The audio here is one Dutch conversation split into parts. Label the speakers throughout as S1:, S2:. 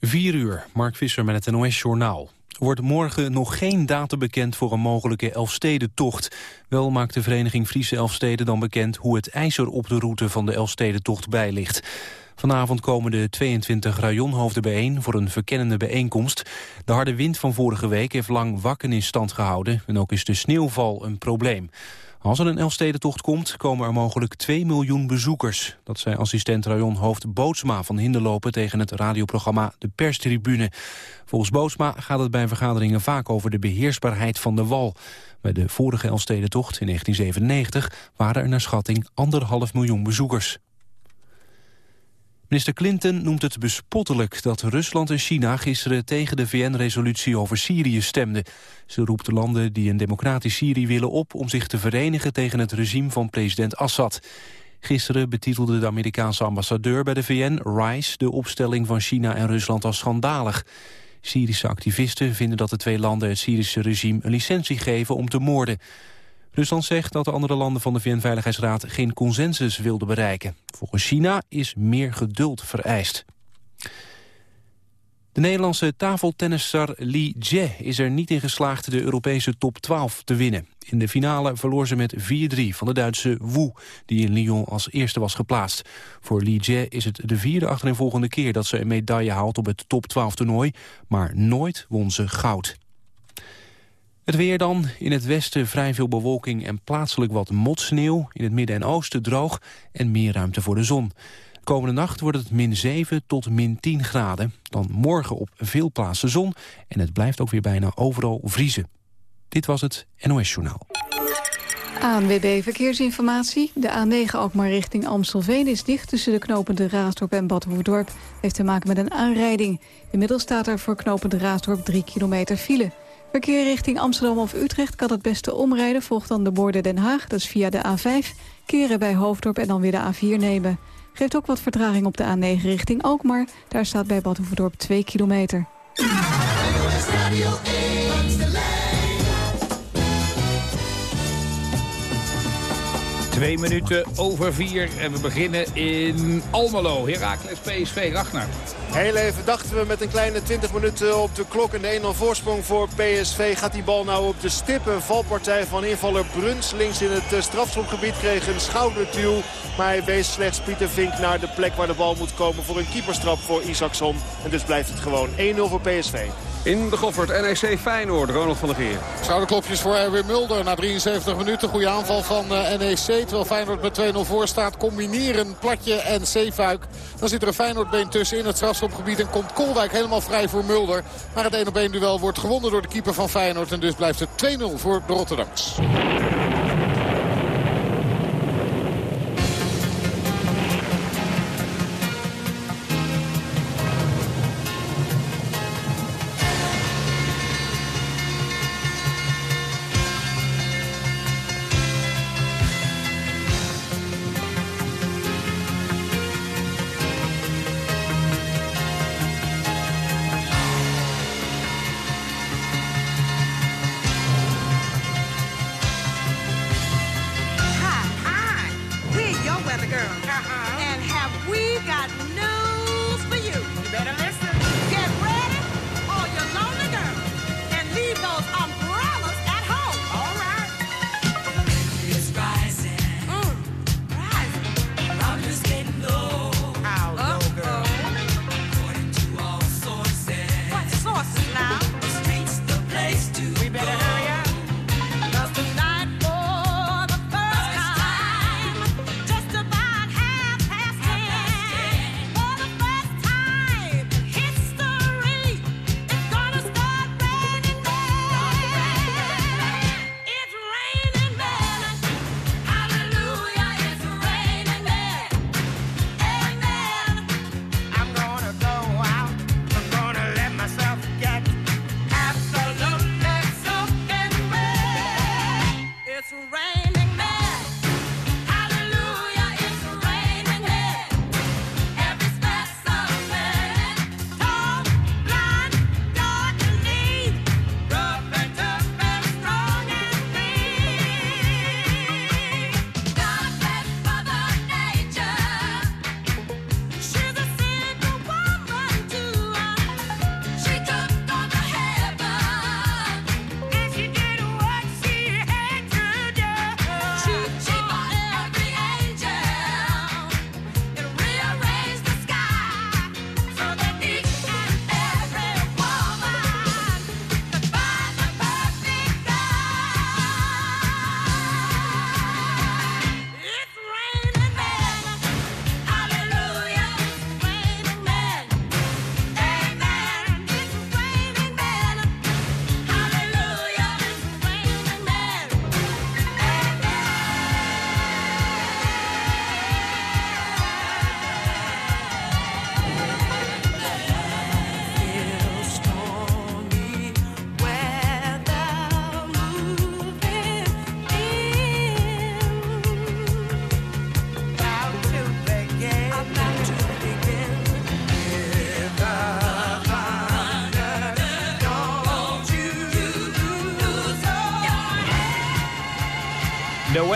S1: 4 uur, Mark Visser met het NOS-journaal. Wordt morgen nog geen datum bekend voor een mogelijke Elfstedentocht. Wel maakt de vereniging Friese Elfsteden dan bekend... hoe het ijzer op de route van de Elfstedentocht bij ligt. Vanavond komen de 22 rajonhoofden bijeen voor een verkennende bijeenkomst. De harde wind van vorige week heeft lang wakken in stand gehouden... en ook is de sneeuwval een probleem. Als er een Elfstedentocht komt, komen er mogelijk 2 miljoen bezoekers. Dat zei assistent rajonhoofd Bootsma van Hinderlopen tegen het radioprogramma De Perstribune. Volgens Bootsma gaat het bij vergaderingen vaak over de beheersbaarheid van de wal. Bij de vorige Elfstedentocht in 1997 waren er naar schatting anderhalf miljoen bezoekers. Minister Clinton noemt het bespottelijk dat Rusland en China gisteren tegen de VN-resolutie over Syrië stemden. Ze roept de landen die een democratisch Syrië willen op om zich te verenigen tegen het regime van president Assad. Gisteren betitelde de Amerikaanse ambassadeur bij de VN, Rice, de opstelling van China en Rusland als schandalig. Syrische activisten vinden dat de twee landen het Syrische regime een licentie geven om te moorden. Rusland zegt dat de andere landen van de VN-veiligheidsraad geen consensus wilden bereiken. Volgens China is meer geduld vereist. De Nederlandse tafeltennisser Li Jie is er niet in geslaagd de Europese top 12 te winnen. In de finale verloor ze met 4-3 van de Duitse Wu, die in Lyon als eerste was geplaatst. Voor Li Jie is het de vierde achtereenvolgende keer dat ze een medaille haalt op het top 12 toernooi, maar nooit won ze goud. Het weer dan. In het westen vrij veel bewolking en plaatselijk wat motsneeuw. In het midden en oosten droog en meer ruimte voor de zon. Komende nacht wordt het min 7 tot min 10 graden. Dan morgen op veel plaatsen zon. En het blijft ook weer bijna overal vriezen. Dit was het NOS Journaal.
S2: ANWB Verkeersinformatie. De A9 Alkmaar richting Amstelveen is dicht tussen de knopende Raasdorp en Badhoevedorp. Heeft te maken met een aanrijding. Inmiddels staat er voor knopende Raasdorp 3 kilometer file. Verkeer richting Amsterdam of Utrecht kan het beste omrijden. Volgt dan de borden Den Haag, dat is via de A5. Keren bij Hoofddorp en dan weer de A4 nemen. Geeft ook wat vertraging op de A9 richting Alkmaar. Daar staat bij Bad 2 kilometer.
S3: Twee minuten over vier en we beginnen in Almelo. Heracles PSV, Ragnar.
S4: Heel even dachten we met een kleine 20 minuten op de klok. En de 1-0 voorsprong voor PSV. Gaat die bal nou op de stip. Een valpartij van invaller Bruns links in het eh, strafschopgebied. Kreeg een schouderduw. Maar hij wees slechts Pieter Vink naar de plek waar de bal moet komen. Voor een keeperstrap voor Isaacson. En dus blijft het gewoon 1-0 voor PSV.
S3: In de Goffert, NEC Feyenoord, Ronald van der Geer.
S5: Schouderklopjes voor Erwin Mulder na 73 minuten. Goede aanval van eh, NEC. Terwijl Feyenoord met 2-0 voor staat. Combineren Platje en Zeefuik. Dan zit er een Feyenoordbeen tussen in het strafschopgebied. En komt Kolwijk helemaal vrij voor Mulder. Maar het 1 op 1 duel wordt gewonnen door de keeper van Feyenoord. En dus blijft het 2-0 voor de Rotterdams.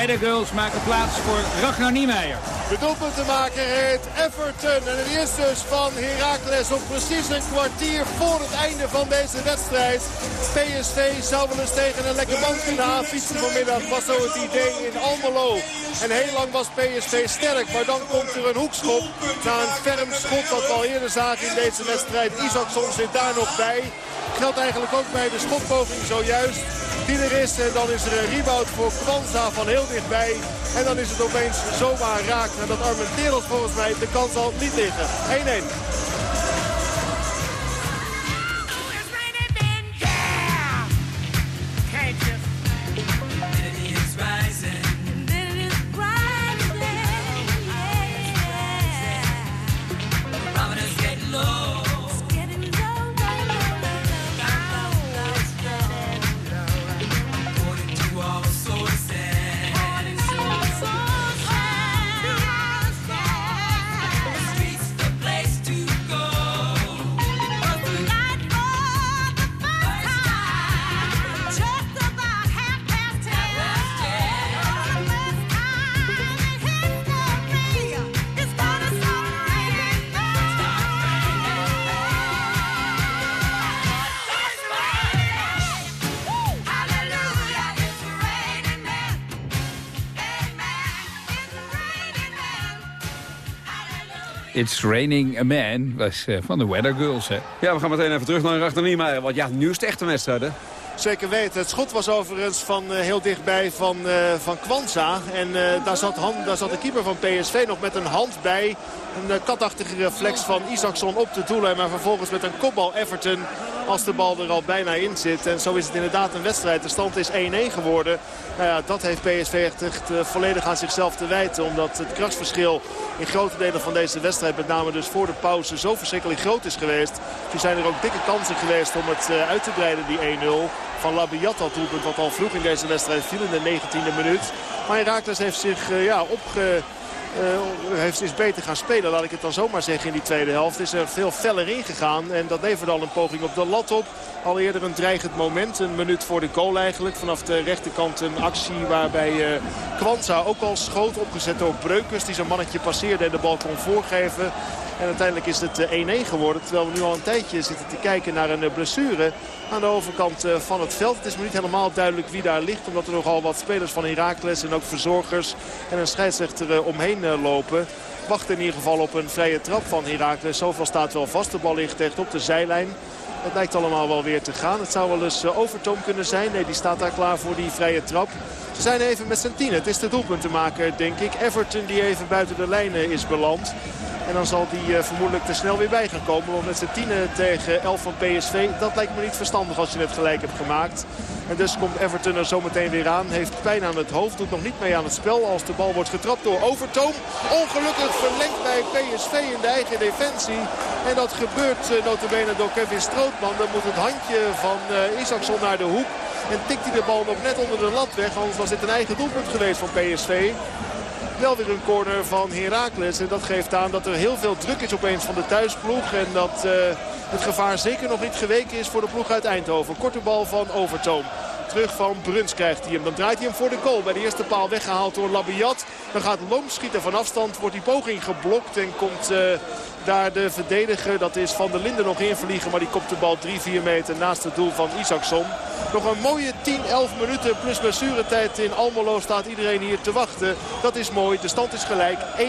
S3: De Girls maken plaats voor Ragnar Niemeyer.
S4: De doelpuntenmaker heet Everton. En het is dus van Heracles op precies een kwartier voor het einde van deze wedstrijd. PSV zou wel eens tegen een lekker band kunnen aanfietsen vanmiddag. Was zo het idee in Almelo. En heel lang was PSV sterk. Maar dan komt er een hoekschop. Na een ferm schot wat we al eerder zagen in deze wedstrijd. Isaacson zit daar nog bij. Geldt eigenlijk ook bij de schotpoging zojuist die er is. En dan is er een rebound voor Kwanza van heel dichtbij. En dan is het opeens zomaar raak. En dat Armenteros volgens mij de kans al niet liggen. 1-1.
S3: It's Raining a Man was uh, van de Weather Girls. Hè?
S6: Ja, we gaan meteen even terug naar Rachter Niemeyer. Want ja, nu is het echt een wedstrijd, hè?
S4: Zeker weten. Het schot was overigens van uh, heel dichtbij van, uh, van Kwanza. En uh, daar, zat hand, daar zat de keeper van PSV nog met een hand bij. Een katachtige reflex van Isaacson op de doellijn. Maar vervolgens met een kopbal Everton als de bal er al bijna in zit. En zo is het inderdaad een wedstrijd. De stand is 1-1 geworden. Nou ja, dat heeft PSV echt, volledig aan zichzelf te wijten. Omdat het krachtsverschil in grote delen van deze wedstrijd, met name dus voor de pauze, zo verschrikkelijk groot is geweest. Toen zijn er ook dikke kansen geweest om het uit te breiden, die 1-0. Van Labiat al doelpunt wat al vroeg in deze wedstrijd viel in de 19e minuut. Maar Herakles heeft zich uh, ja, opge heeft, is beter gaan spelen, laat ik het dan zomaar zeggen in die tweede helft. Is er veel feller ingegaan en dat leverde al een poging op de lat op. Al eerder een dreigend moment, een minuut voor de goal eigenlijk. Vanaf de rechterkant een actie waarbij uh, Kwanza ook al schoot. Opgezet door Breukers die zijn mannetje passeerde en de bal kon voorgeven. En uiteindelijk is het 1-1 eh, geworden. Terwijl we nu al een tijdje zitten te kijken naar een blessure aan de overkant eh, van het veld. Het is me niet helemaal duidelijk wie daar ligt. Omdat er nogal wat spelers van Heracles en ook verzorgers en een scheidsrechter eh, omheen eh, lopen. Wacht in ieder geval op een vrije trap van Heracles. Zoveel staat wel vast. De bal ligt echt op de zijlijn. Het lijkt allemaal wel weer te gaan. Het zou wel eens Overtoom kunnen zijn. Nee, die staat daar klaar voor die vrije trap. Ze zijn even met tien. Het is de doelpuntenmaker, denk ik. Everton die even buiten de lijnen is beland. En dan zal die uh, vermoedelijk te snel weer bij gaan komen. Want met z'n tienen tegen 11 van PSV, dat lijkt me niet verstandig als je net gelijk hebt gemaakt. En dus komt Everton er zometeen weer aan. Heeft pijn aan het hoofd, doet nog niet mee aan het spel als de bal wordt getrapt door Overtoom. Ongelukkig verlengd bij PSV in de eigen defensie. En dat gebeurt uh, notabene door Kevin Strootman. Dan moet het handje van uh, Isaacson naar de hoek. En tikt hij de bal nog net onder de lat weg. Anders was dit een eigen doelpunt geweest van PSV wel weer een corner van Heracles. En dat geeft aan dat er heel veel druk is opeens van de thuisploeg. En dat uh, het gevaar zeker nog niet geweken is voor de ploeg uit Eindhoven. Korte bal van Overtoom. Terug van Bruns krijgt hij hem. Dan draait hij hem voor de goal. Bij de eerste paal weggehaald door Labiat. Dan gaat Loom schieten van afstand. Wordt die poging geblokt en komt uh, daar de verdediger. Dat is Van der Linden nog invliegen. Maar die komt de bal 3-4 meter naast het doel van Isaacson. Nog een mooie 10, 11 minuten plus blessuretijd in Almelo staat iedereen hier te wachten. Dat is mooi. De stand is gelijk 1-1.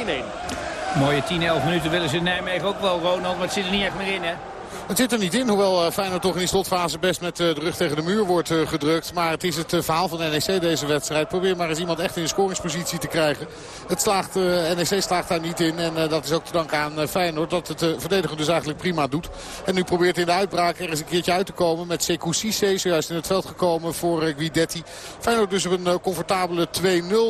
S3: Mooie 10, 11 minuten willen ze in Nijmegen ook wel, Ronald. Maar het zit er niet echt meer in, hè?
S5: Het zit er niet in, hoewel eh, Feyenoord toch in die slotfase best met eh, de rug tegen de muur wordt eh, gedrukt. Maar het is het verhaal van NEC deze wedstrijd. Probeer maar eens iemand echt in de scoringspositie te krijgen. Het slaagt, NEC slaagt daar niet in en dat is ook te danken aan Feyenoord. Dat het verdediger dus eigenlijk prima doet. En nu probeert in de uitbraak er eens een keertje uit te komen met Sekou Cisse. Zojuist in het veld gekomen voor Guidetti. Feyenoord dus op een comfortabele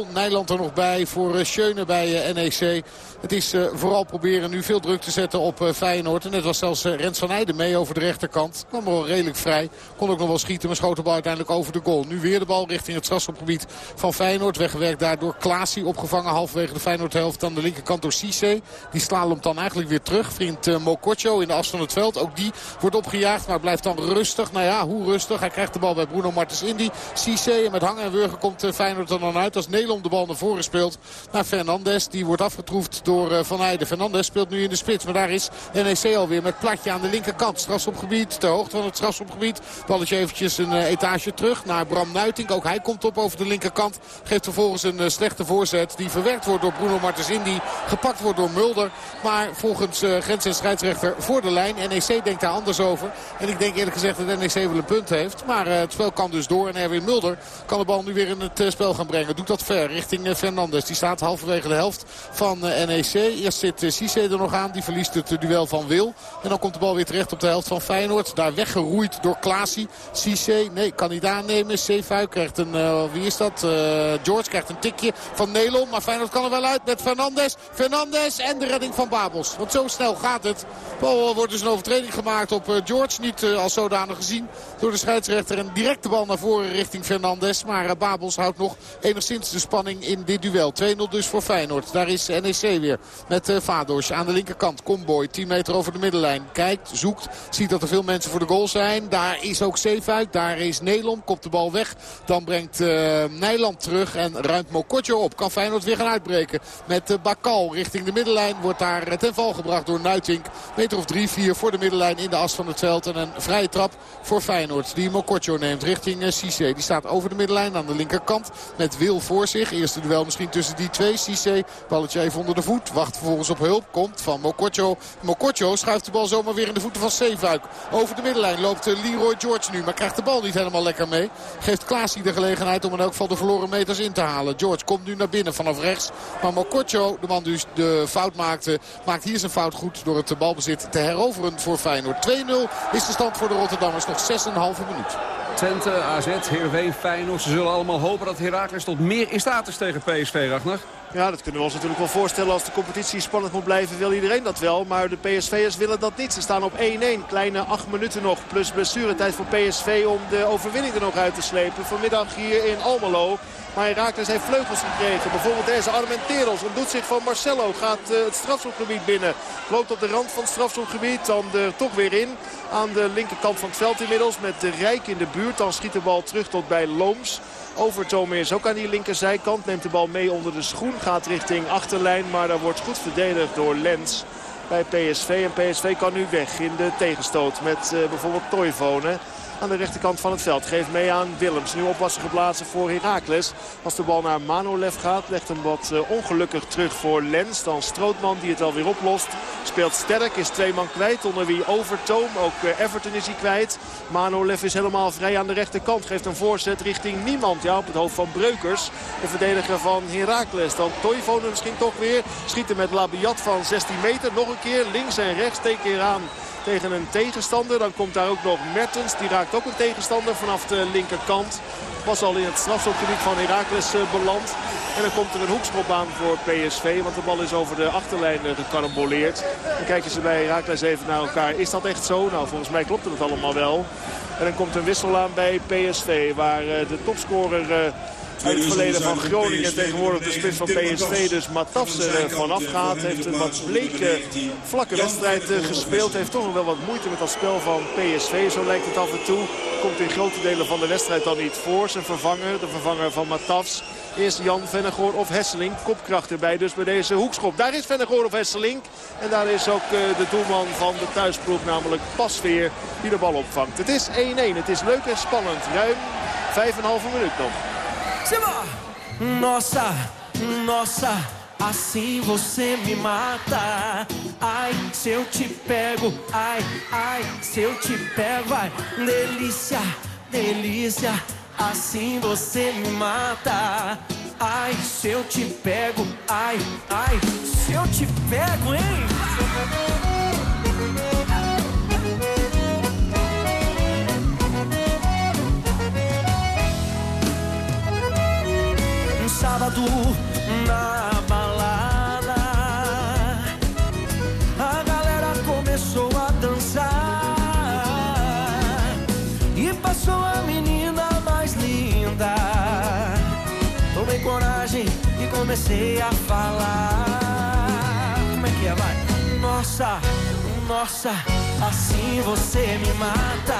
S5: 2-0. Nijland er nog bij voor Schöne bij NEC. Het is vooral proberen nu veel druk te zetten op Feyenoord. En net was zelfs Rens van Heijden mee over de rechterkant. Kwam wel redelijk vrij. Kon ook nog wel schieten, maar schoot de bal uiteindelijk over de goal. Nu weer de bal richting het strafschopgebied van Feyenoord. Weggewerkt daardoor Klaasie. Opgevangen halverwege de Feyenoord-helft aan de linkerkant door Cisse. Die slalomt dan eigenlijk weer terug. Vriend uh, in de as van het veld. Ook die wordt opgejaagd, maar blijft dan rustig. Nou ja, hoe rustig. Hij krijgt de bal bij Bruno Martens Indy. Cisse en met hangen en wurgen komt uh, Feyenoord er dan uit. Als Nederland de bal naar voren speelt naar Fernandes. Die wordt afgetroefd door uh, Van Heijden. Fernandes speelt nu in de spits. Maar daar is NEC alweer met platje aan de linkerkant. Strafschopgebied, ter hoogte van het strafschopgebied. Balletje eventjes een etage terug naar Bram Nuitink. Ook hij komt op over de linkerkant. Geeft vervolgens een slechte voorzet. Die verwerkt wordt door Bruno Martens Indy. Gepakt wordt door Mulder. Maar volgens uh, grens- en scheidsrechter voor de lijn. NEC denkt daar anders over. En ik denk eerlijk gezegd dat NEC wel een punt heeft. Maar het spel kan dus door. En Erwin Mulder kan de bal nu weer in het spel gaan brengen. Doet dat ver richting Fernandes. Die staat halverwege de helft van NEC. Eerst zit Cisse er nog aan. Die verliest het duel van Wil. En dan komt de bal weer terecht op de helft van Feyenoord. Daar weggeroeid door Klaasie. Cisse, nee, kan niet aannemen. Zeefuik krijgt een, wie is dat? George krijgt een tikje van Nelon. Maar Feyenoord kan er wel uit met Fernandes. Fernandes en de redding van Babels. Want zo snel gaat het. Bal wordt dus een overtreding gemaakt op George. Niet als zodanig gezien door de scheidsrechter. En direct de bal naar voren richting Fernandes. Maar Babels houdt nog enigszins de spanning in dit duel. 2-0 dus voor Feyenoord. Daar is NEC weer met Vados aan de linkerkant. Comboy 10 meter over de middenlijn. Kijkt, zoekt. Ziet dat er veel mensen voor de goal zijn. Daar is ook Zeefuik. Daar is Nelom. Kopt de bal weg. Dan brengt uh, Nijland terug en ruimt Mokotjo op. Kan Feyenoord weer gaan uitbreken met uh, Bakal richting de middenlijn. Wordt daar ten val gebracht door Nuitink. Meter of 3-4 voor de middenlijn in de as van het veld. En een vrije trap voor Feyenoord die Mokotjo neemt richting uh. Die staat over de middenlijn aan de linkerkant met Wil voor zich. Eerste duel misschien tussen die twee. Cisse, balletje even onder de voet. Wacht vervolgens op hulp. Komt van Mokotjo. Mokotjo schuift de bal zomaar weer in de voeten van Zeefuik. Over de middenlijn loopt Leroy George nu. Maar krijgt de bal niet helemaal lekker mee. Geeft Klaasie de gelegenheid om in elk geval de verloren meters in te halen. George komt nu naar binnen vanaf rechts. Maar Mokotjo, de man die de fout maakte, maakt hier zijn fout goed door het balbezit te heroveren voor Feyenoord. 2-0 is de stand voor de Rotterdammers. Nog 6,5 minuut.
S6: Twente, AZ, Heerenveen, Feyenoord. Ze zullen allemaal hopen dat Heracles tot meer in staat is tegen PSV, Ragnar.
S4: Ja, dat kunnen we ons natuurlijk wel voorstellen. Als de competitie spannend moet blijven, wil iedereen dat wel. Maar de PSV'ers willen dat niet. Ze staan op 1-1. Kleine 8 minuten nog. Plus blessuretijd voor PSV om de overwinning er nog uit te slepen. Vanmiddag hier in Almelo. Maar Herakles heeft vleugels gekregen. Bijvoorbeeld deze Armenteros ontdoet zich van Marcelo. Gaat uh, het strafschopgebied binnen. Loopt op de rand van het strafschopgebied. Dan er toch weer in. Aan de linkerkant van het veld inmiddels. Met de Rijk in de buurt. Dan schiet de bal terug tot bij Looms. Overtoom is ook aan die linkerzijkant. Neemt de bal mee onder de schoen. Gaat richting achterlijn. Maar daar wordt goed verdedigd door Lens bij PSV. En PSV kan nu weg in de tegenstoot met uh, bijvoorbeeld Toivonen aan de rechterkant van het veld. Geeft mee aan Willems. Nu oppassen geplaatst voor Heracles. Als de bal naar Manolev gaat, legt hem wat uh, ongelukkig terug voor Lens. Dan Strootman die het alweer oplost. Speelt sterk, is twee man kwijt. Onder wie Overtoom, ook uh, Everton is hij kwijt. Manolev is helemaal vrij aan de rechterkant. Geeft een voorzet richting niemand. Ja, op het hoofd van Breukers. De verdediger van Heracles. Dan Toivonen misschien toch weer. Schieten met Labiat van 16 meter. Nog een keer links en rechts. Twee keer aan tegen een tegenstander. Dan komt daar ook nog Mertens. Die raakt ook een tegenstander vanaf de linkerkant. Was al in het strafschopgebied van Heracles beland. En dan komt er een hoekschopbaan voor PSV. Want de bal is over de achterlijn gekaramboleerd. Dan kijken ze bij Heracles even naar elkaar. Is dat echt zo? Nou, volgens mij klopt het allemaal wel. En dan komt een wissel aan bij PSV. Waar de topscorer uit het verleden van Groningen. Tegenwoordig de spits van PSV. Dus Matafs er vanaf gaat. Heeft een wat bleke, vlakke wedstrijd gespeeld. Heeft toch nog wel wat moeite met dat spel van PSV. Zo lijkt het af en toe. Komt in grote delen van de wedstrijd dan niet voor. Zijn vervanger, de vervanger van Matafs. Is Jan Vennegoor of Hesseling. Kopkracht erbij dus bij deze hoekschop. Daar is Vennegoor of Hesseling. En daar is ook de doelman van de thuisploeg, namelijk Pasveer, die de bal opvangt. Het is 1-1. Het is leuk en spannend. Ruim 5,5 minuut nog.
S7: Nossa, nossa, assim você me mata. Ai, se eu te pego, ai, ai, se eu te pego, ai, delícia, delícia, assim você me mata. Ai, se eu te pego, ai, ai, se eu te pego, hein? na balada. A galera começou a dançar e passou a menina mais linda. Tomei coragem e comecei a falar. Como é que é, vai? Nossa, nossa, assim você me mata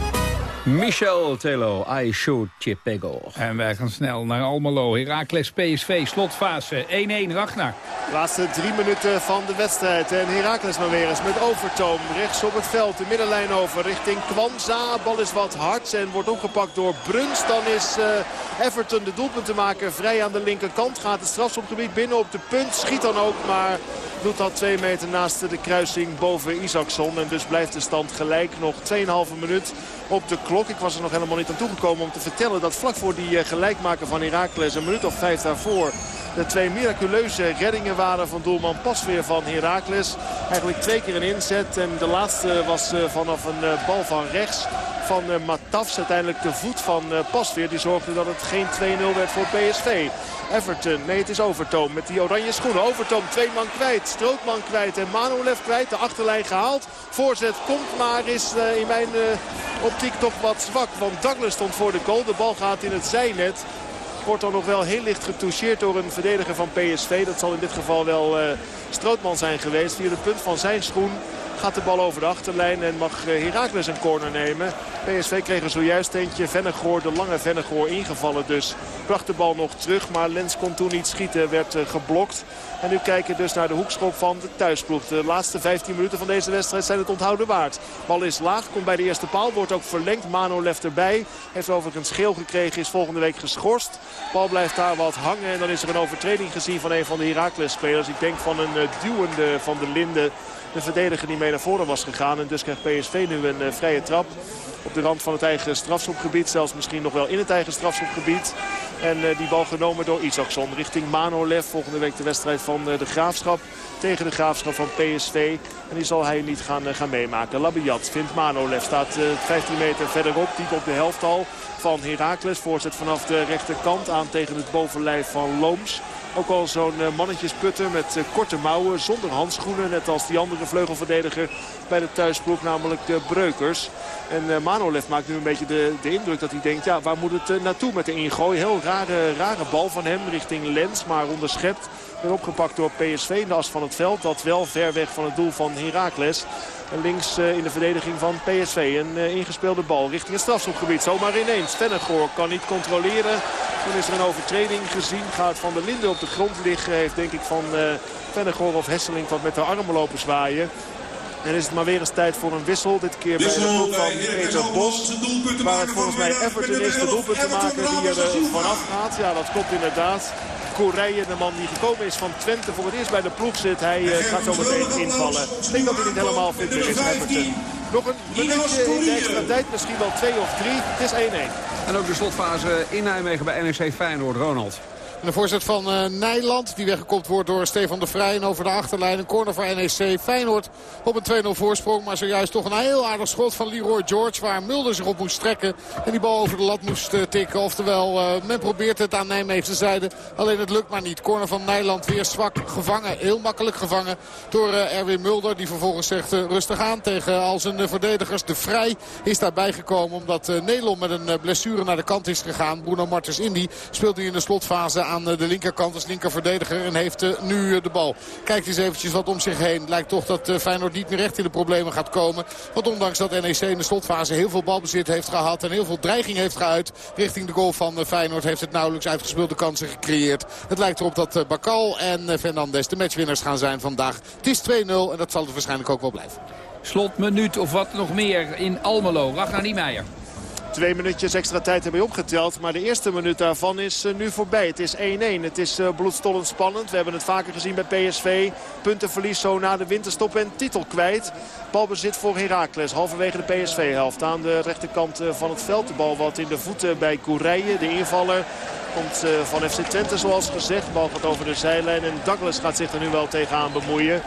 S6: Michel Telo, I shoot Chipego.
S3: En wij gaan snel naar Almelo. Heracles PSV, slotfase 1-1 Ragnar.
S4: Laatste drie minuten van de wedstrijd. En Heracles maar weer eens met Overtoom. Rechts op het veld, de middenlijn over richting Kwanza. Bal is wat hard en wordt opgepakt door Bruns. Dan is eh, Everton de doelpuntenmaker vrij aan de linkerkant. Gaat het strafschopgebied binnen op de punt. Schiet dan ook, maar doet dat twee meter naast de kruising boven Isaacson. En dus blijft de stand gelijk. Nog 2,5 minuut op de klok. Ik was er nog helemaal niet aan toegekomen om te vertellen dat vlak voor die eh, gelijkmaker van Heracles... een minuut of vijf daarvoor de twee miraculeuze reddingen waren van doelman Pasveer van Heracles. Eigenlijk twee keer een inzet. En de laatste was eh, vanaf een eh, bal van rechts van uh, Matafs. Uiteindelijk de voet van Pasveer. Die zorgde dat het geen 2-0 werd voor PSV. Everton, nee het is Overtoom met die oranje schoenen. Overtoom, twee man kwijt. Strootman kwijt en Manolev kwijt. De achterlijn gehaald. Voorzet komt maar is in mijn optiek toch wat zwak. Want Douglas stond voor de goal. De bal gaat in het zijnet. Wordt dan nog wel heel licht getoucheerd door een verdediger van PSV. Dat zal in dit geval wel Strootman zijn geweest. Via de punt van zijn schoen gaat de bal over de achterlijn en mag Heracles een corner nemen. PSV kreeg er zojuist eentje. Vennegoor, de lange Vennegoor ingevallen dus. Bracht de bal nog terug, maar Lens kon toen niet schieten. Werd geblokt. En nu kijken dus naar de hoekschop van de thuisploeg. De laatste 15 minuten van deze wedstrijd zijn het onthouden waard. Bal is laag, komt bij de eerste paal. Wordt ook verlengd. Mano left erbij. Heeft overigens geel gekregen. Is volgende week geschorst. Bal blijft daar wat hangen. En dan is er een overtreding gezien van een van de Heracles-spelers. Ik denk van een duwende van de Linde de verdediger die mee naar voren was gegaan. En dus krijgt PSV nu een uh, vrije trap op de rand van het eigen strafschopgebied. Zelfs misschien nog wel in het eigen strafschopgebied. En uh, die bal genomen door Isaacson richting Manolev. Volgende week de wedstrijd van uh, de Graafschap tegen de Graafschap van PSV. En die zal hij niet gaan, gaan meemaken. Labiat vindt Manolev. Staat 15 meter verderop. Diep op de helft al van Heracles. Voorzet vanaf de rechterkant aan tegen het bovenlijf van Looms. Ook al zo'n mannetjesputter met korte mouwen, zonder handschoenen. Net als die andere vleugelverdediger bij de thuisploeg, namelijk de Breukers. En Manolev maakt nu een beetje de, de indruk dat hij denkt, ja, waar moet het naartoe met de ingooi? Heel rare, rare bal van hem richting Lens, maar onderschept. Weer opgepakt door PSV in de as van het veld. Dat wel ver weg van het doel van Heracles. En links uh, in de verdediging van PSV. Een uh, ingespeelde bal richting het strafschopgebied. Zomaar ineens. Vennegoor kan niet controleren. Dan is er een overtreding gezien. Gaat Van der Linden op de grond liggen. Heeft denk ik van uh, Vennegoor of Hesseling wat met de armen lopen zwaaien. En is het maar weer eens tijd voor een wissel. Dit keer bij de ploeg van Peter Bos. Waar het volgens mij Everton is de doelpunt te maken die er vanaf gaat. Ja, dat klopt inderdaad. De man die gekomen is van Twente voor het eerst bij de ploeg zit. Hij uh, gaat zo meteen invallen. Ik denk dat hij niet helemaal fit meer is, Everton. Nog een minuutje in de extra tijd, misschien wel twee of drie. Het is 1-1.
S6: En ook de slotfase in Nijmegen bij NEC Feyenoord, Ronald.
S5: De voorzet van uh, Nijland. Die weggekopt wordt door Stefan de Vrij. En over de achterlijn een corner voor NEC. Feyenoord op een 2-0 voorsprong. Maar zojuist toch een heel aardig schot van Leroy George. Waar Mulder zich op moest strekken. En die bal over de lat moest uh, tikken. Oftewel, uh, men probeert het aan Nijmeegse zijde. Alleen het lukt maar niet. Corner van Nijland weer zwak gevangen. Heel makkelijk gevangen door Erwin Mulder. Die vervolgens zegt rustig aan tegen al zijn verdedigers. De Vrij is daarbij gekomen omdat Nederland met een blessure naar de kant is gegaan. Bruno Martens Indy speelt nu in de slotfase aan de linkerkant als linkerverdediger. En heeft eh, nu eh, de bal. Kijkt eens eventjes wat om zich heen. Lijkt toch dat eh, Feyenoord niet meer recht in de problemen gaat komen. Want ondanks dat NEC in de slotfase heel veel balbezit heeft gehad. En heel veel dreiging heeft geuit richting de goal van Feyenoord. Heeft het nauwelijks uitgespeelde kansen gecreëerd. Het lijkt erop dat Bakal en Fernandes de matchwinners gaan zijn vandaag. Het is 2-0 en dat zal het waarschijnlijk ook wel blijven.
S3: Slotminuut of wat nog meer in Almelo. Ragnar Niemeyer.
S4: Twee minuutjes extra tijd hebben we opgeteld. Maar de eerste minuut daarvan is eh, nu voorbij. Het is 1-1. Het is uh, bloedstollend spannend. We hebben het vaker gezien bij PSV. Puntenverlies zo na de winterstop en titel kwijt. Balbezit voor Heracles. Halverwege de PSV-helft. Aan de rechterkant eh, van het veld. De bal wat in de voeten bij Koerijen. De invaller komt van FC Twente zoals gezegd. De bal gaat over de zijlijn. En Douglas gaat zich er nu wel tegenaan bemoeien.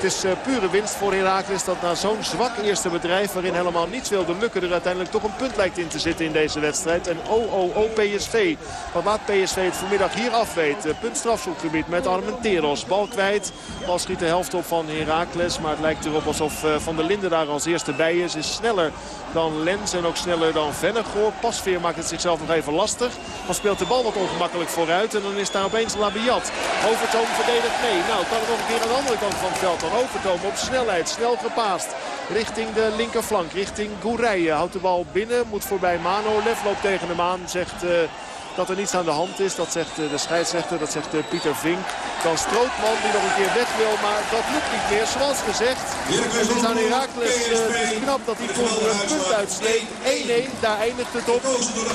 S4: Het is uh, pure winst voor Herakles dat na zo'n zwak eerste bedrijf... waarin helemaal niets wilde lukken... er uiteindelijk toch een punt lijkt in te zitten in deze wedstrijd. En oh, oh, PSV. Wat laat PSV het vanmiddag hier afweten? Punt strafschopgebied met Armenteros. Bal kwijt. Bal schiet de helft op van Herakles. Maar het lijkt erop alsof uh, Van der Linden daar als eerste bij is. Is sneller dan Lens en ook sneller dan Vennegoor. Pasveer maakt het zichzelf nog even lastig. Dan speelt de bal wat ongemakkelijk vooruit. En dan is daar opeens Labiat. Overtoom verdedigt mee. Nou, kan het nog een keer aan de andere kant van het veld Overtoom op snelheid. Snel gepaast richting de linkerflank. Richting Goerije. Houdt de bal binnen. Moet voorbij Manolev. Loopt tegen hem aan. Zegt... Uh, dat er niets aan de hand is. Dat zegt eh, de scheidsrechter, dat zegt eh, Pieter Vink. Dan Strootman die nog een keer weg wil, maar dat lukt niet meer. Zoals gezegd, het is aan Herakles uh, knap dat hij voor een punt uitsleept. 1-1, daar eindigt het op.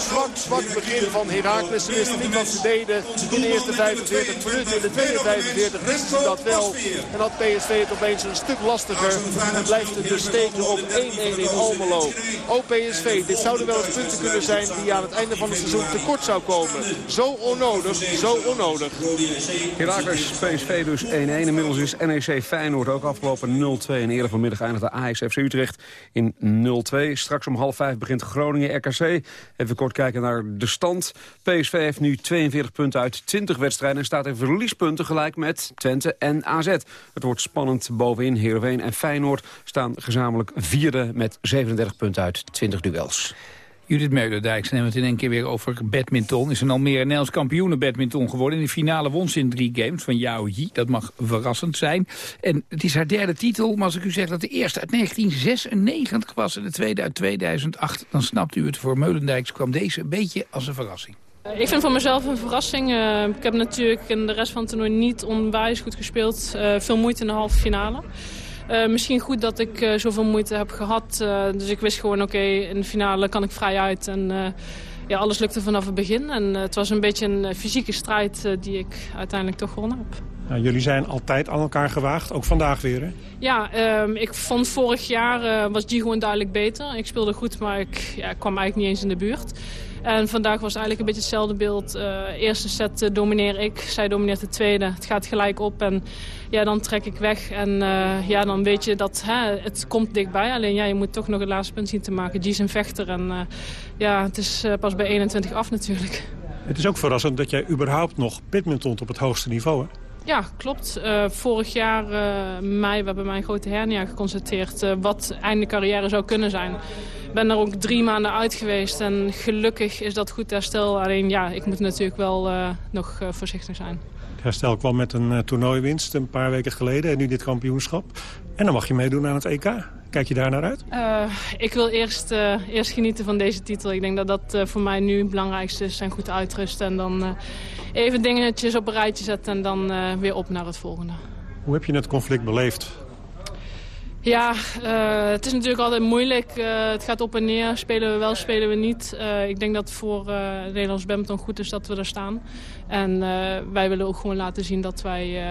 S4: Zwak, zwak begin van Herakles. Ze wisten niet wat ze deden in de eerste 45 minuten. In de tweede 45 wisten ze dat wel. En had PSV het opeens een stuk lastiger. En blijft het dus steken op 1-1 in Almelo. O PSV, dit zouden wel eens punten kunnen zijn die aan het einde van het seizoen tekort zou komen. Zo onnodig, zo onnodig.
S6: Herakles PSV dus 1-1. Inmiddels is NEC Feyenoord ook afgelopen 0-2. En eerder vanmiddag eindigde Ajax FC Utrecht in 0-2. Straks om half vijf begint Groningen RKC. Even kort kijken naar de stand. PSV heeft nu 42 punten uit 20 wedstrijden... en staat in verliespunten gelijk met Twente en AZ. Het wordt spannend bovenin. Heerenveen en Feyenoord staan gezamenlijk vierde... met 37 punten uit 20 duels.
S3: Judith Meulendijk, nemen het in één keer weer over badminton. Is een Almere Nederlands kampioene badminton geworden. In de finale won ze in drie games van Yao Yi. Dat mag verrassend zijn. En het is haar derde titel. Maar als ik u zeg dat de eerste uit 1996 was... en de tweede uit 2008, dan snapt u het. Voor Meulendijk kwam deze een beetje als een verrassing.
S8: Ik vind voor mezelf een verrassing. Uh, ik heb natuurlijk in de rest van het toernooi niet onwijs goed gespeeld. Uh, veel moeite in de halve finale. Uh, misschien goed dat ik uh, zoveel moeite heb gehad. Uh, dus ik wist gewoon, oké, okay, in de finale kan ik vrij uit. En ja, alles lukte vanaf het begin. En het was een beetje een fysieke strijd die ik uiteindelijk toch gewonnen heb.
S9: Nou, jullie zijn altijd aan elkaar gewaagd, ook vandaag weer, hè?
S8: Ja, ehm, ik vond vorig jaar was die gewoon duidelijk beter. Ik speelde goed, maar ik ja, kwam eigenlijk niet eens in de buurt. En vandaag was eigenlijk een beetje hetzelfde beeld. Uh, eerste set uh, domineer ik, zij domineert de tweede. Het gaat gelijk op en ja, dan trek ik weg. En uh, ja, dan weet je dat hè, het komt dichtbij. Alleen ja, je moet toch nog het laatste punt zien te maken. Die is een vechter en ja, het is pas bij 21 af natuurlijk.
S9: Het is ook verrassend dat jij überhaupt nog badminton op het hoogste niveau?
S8: Ja, klopt. Uh, vorig jaar uh, mei, we hebben mijn grote hernia geconstateerd... Uh, wat einde carrière zou kunnen zijn ben er ook drie maanden uit geweest en gelukkig is dat goed herstel. Alleen ja, ik moet natuurlijk wel nog voorzichtig zijn.
S9: Herstel kwam met een uh, toernooiwinst een paar weken geleden en nu dit kampioenschap. En dan mag je meedoen aan het EK. Kijk je daar naar uit?
S8: ik wil eerst, eerst genieten van deze titel. Ik denk dat dat voor mij nu het belangrijkste is. En goed uitrusten en dan even dingetjes op een rijtje zetten en dan weer op naar het volgende.
S9: Hoe heb je het conflict beleefd
S8: ja, uh, het is natuurlijk altijd moeilijk. Uh, het gaat op en neer. Spelen we wel, spelen we niet. Uh, ik denk dat het voor Nederlands badminton goed is dat we er staan. En wij willen ook gewoon laten zien dat wij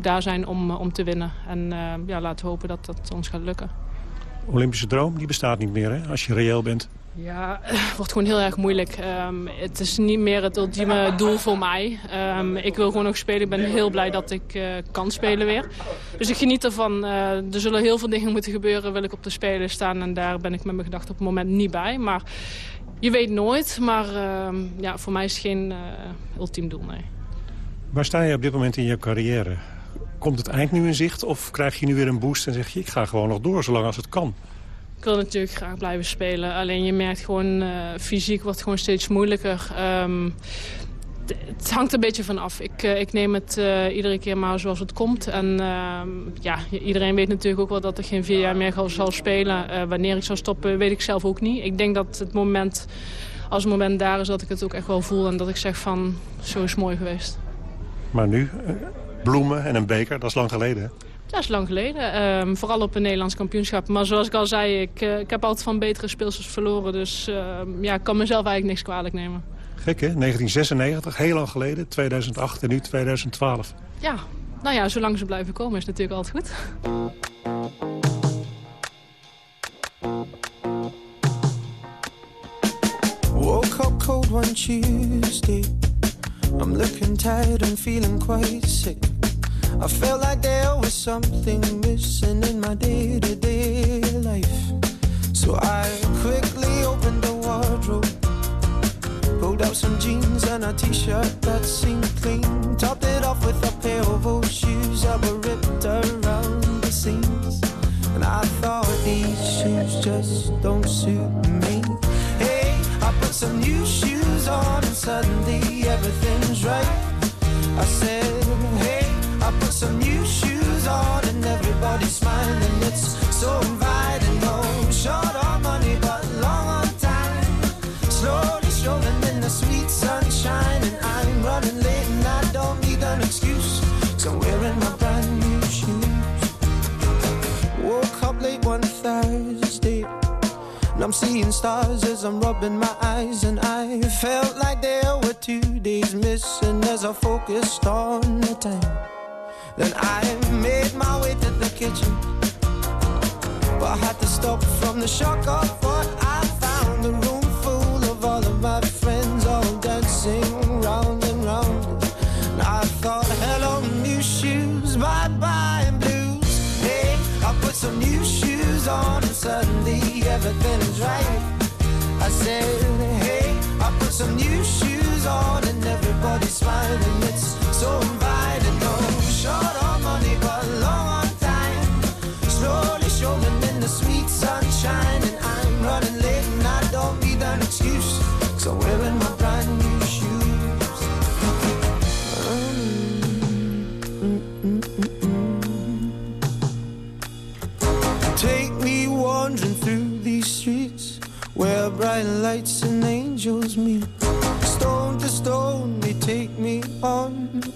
S8: daar zijn om, om te winnen. En ja, laten we hopen dat dat ons gaat lukken.
S9: Olympische droom die bestaat niet meer hè, als je reëel bent.
S8: Ja, het wordt gewoon heel erg moeilijk. Um, het is niet meer het ultieme doel voor mij. Um, ik wil gewoon nog spelen. Ik ben heel blij dat ik uh, kan spelen weer. Dus ik geniet ervan. Uh, er zullen heel veel dingen moeten gebeuren. Wil ik op de Spelen staan. En daar ben ik met mijn gedachten op het moment niet bij. Maar je weet nooit. Maar uh, ja, voor mij is het geen uh, ultiem doel, nee.
S9: Waar sta je op dit moment in je carrière? Komt het eind nu in zicht? Of krijg je nu weer een boost en zeg je... ik ga gewoon nog door, zolang als het kan?
S8: Ik wil natuurlijk graag blijven spelen. Alleen je merkt gewoon, uh, fysiek wordt gewoon steeds moeilijker. Um, het hangt een beetje van af. Ik, uh, ik neem het uh, iedere keer maar zoals het komt. En uh, ja, iedereen weet natuurlijk ook wel dat ik geen vier jaar meer zal spelen. wanneer ik zal stoppen, weet ik zelf ook niet. Ik denk dat het moment, als het moment daar is, dat ik het ook echt wel voel. En dat ik zeg van, zo is mooi geweest.
S9: Maar nu, bloemen en een beker, dat is lang geleden, hè?
S8: Dat is lang geleden. Um, vooral op een Nederlands kampioenschap. Maar zoals ik al zei, ik, uh, ik heb altijd van betere speelsters verloren. Dus uh, ja, ik kan mezelf eigenlijk niks kwalijk nemen.
S9: Gek hè? 1996, heel lang geleden. 2008 en nu 2012.
S8: Ja, nou ja, zolang ze blijven komen is natuurlijk altijd goed.
S7: Woke up cold one Tuesday. I'm looking tired and feeling quite sick. I felt like there was something missing in my day-to-day life. So I quickly opened the wardrobe, pulled out some jeans and a t-shirt that seemed clean, topped it off with a pair of old shoes that were ripped around the seams. And I thought these shoes just don't suit me. Hey, I put some new shoes on and suddenly everything's right. I said. I put some new shoes on and everybody's smiling. It's so inviting. No short on money, but long on time. Slowly strolling in the sweet sunshine, and I'm running late and I don't need an excuse. So I'm wearing my brand new shoes. Woke up late one Thursday. And I'm seeing stars as I'm rubbing my eyes And I felt like there were two days missing As I focused on the time then I made my way to the kitchen. But I had to stop from the shock of what I found. A room full of all of my friends, all dancing round and round. And I thought, hello, new shoes, bye bye, and blues. Hey, I put some new shoes on, and suddenly everything's right. I said, hey, I put some new shoes on, and everybody's smiling. It's so long on time. Slowly strolling in the sweet sunshine, and I'm running late, and I don't need an excuse. Cause I'm wearing my brand new shoes. Take me wandering through these streets where bright lights and angels meet. Stone to stone, they take me on.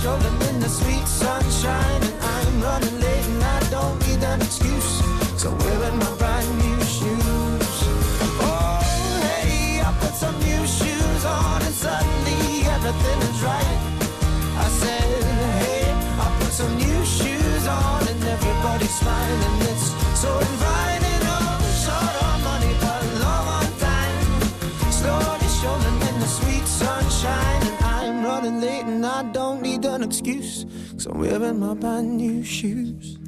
S7: strolling in the sweet sunshine, and I'm running late and I don't need an excuse. So wearing my brand new shoes. Oh, hey, I put some new shoes on and suddenly everything is right. I said, hey, I put some new shoes on and everybody's smiling. It's so inviting. Oh, on money, but long on time. Strolling in the sweet sunshine, and I'm running late and I don't need excuse. Cause I'm wearing my brand new shoes.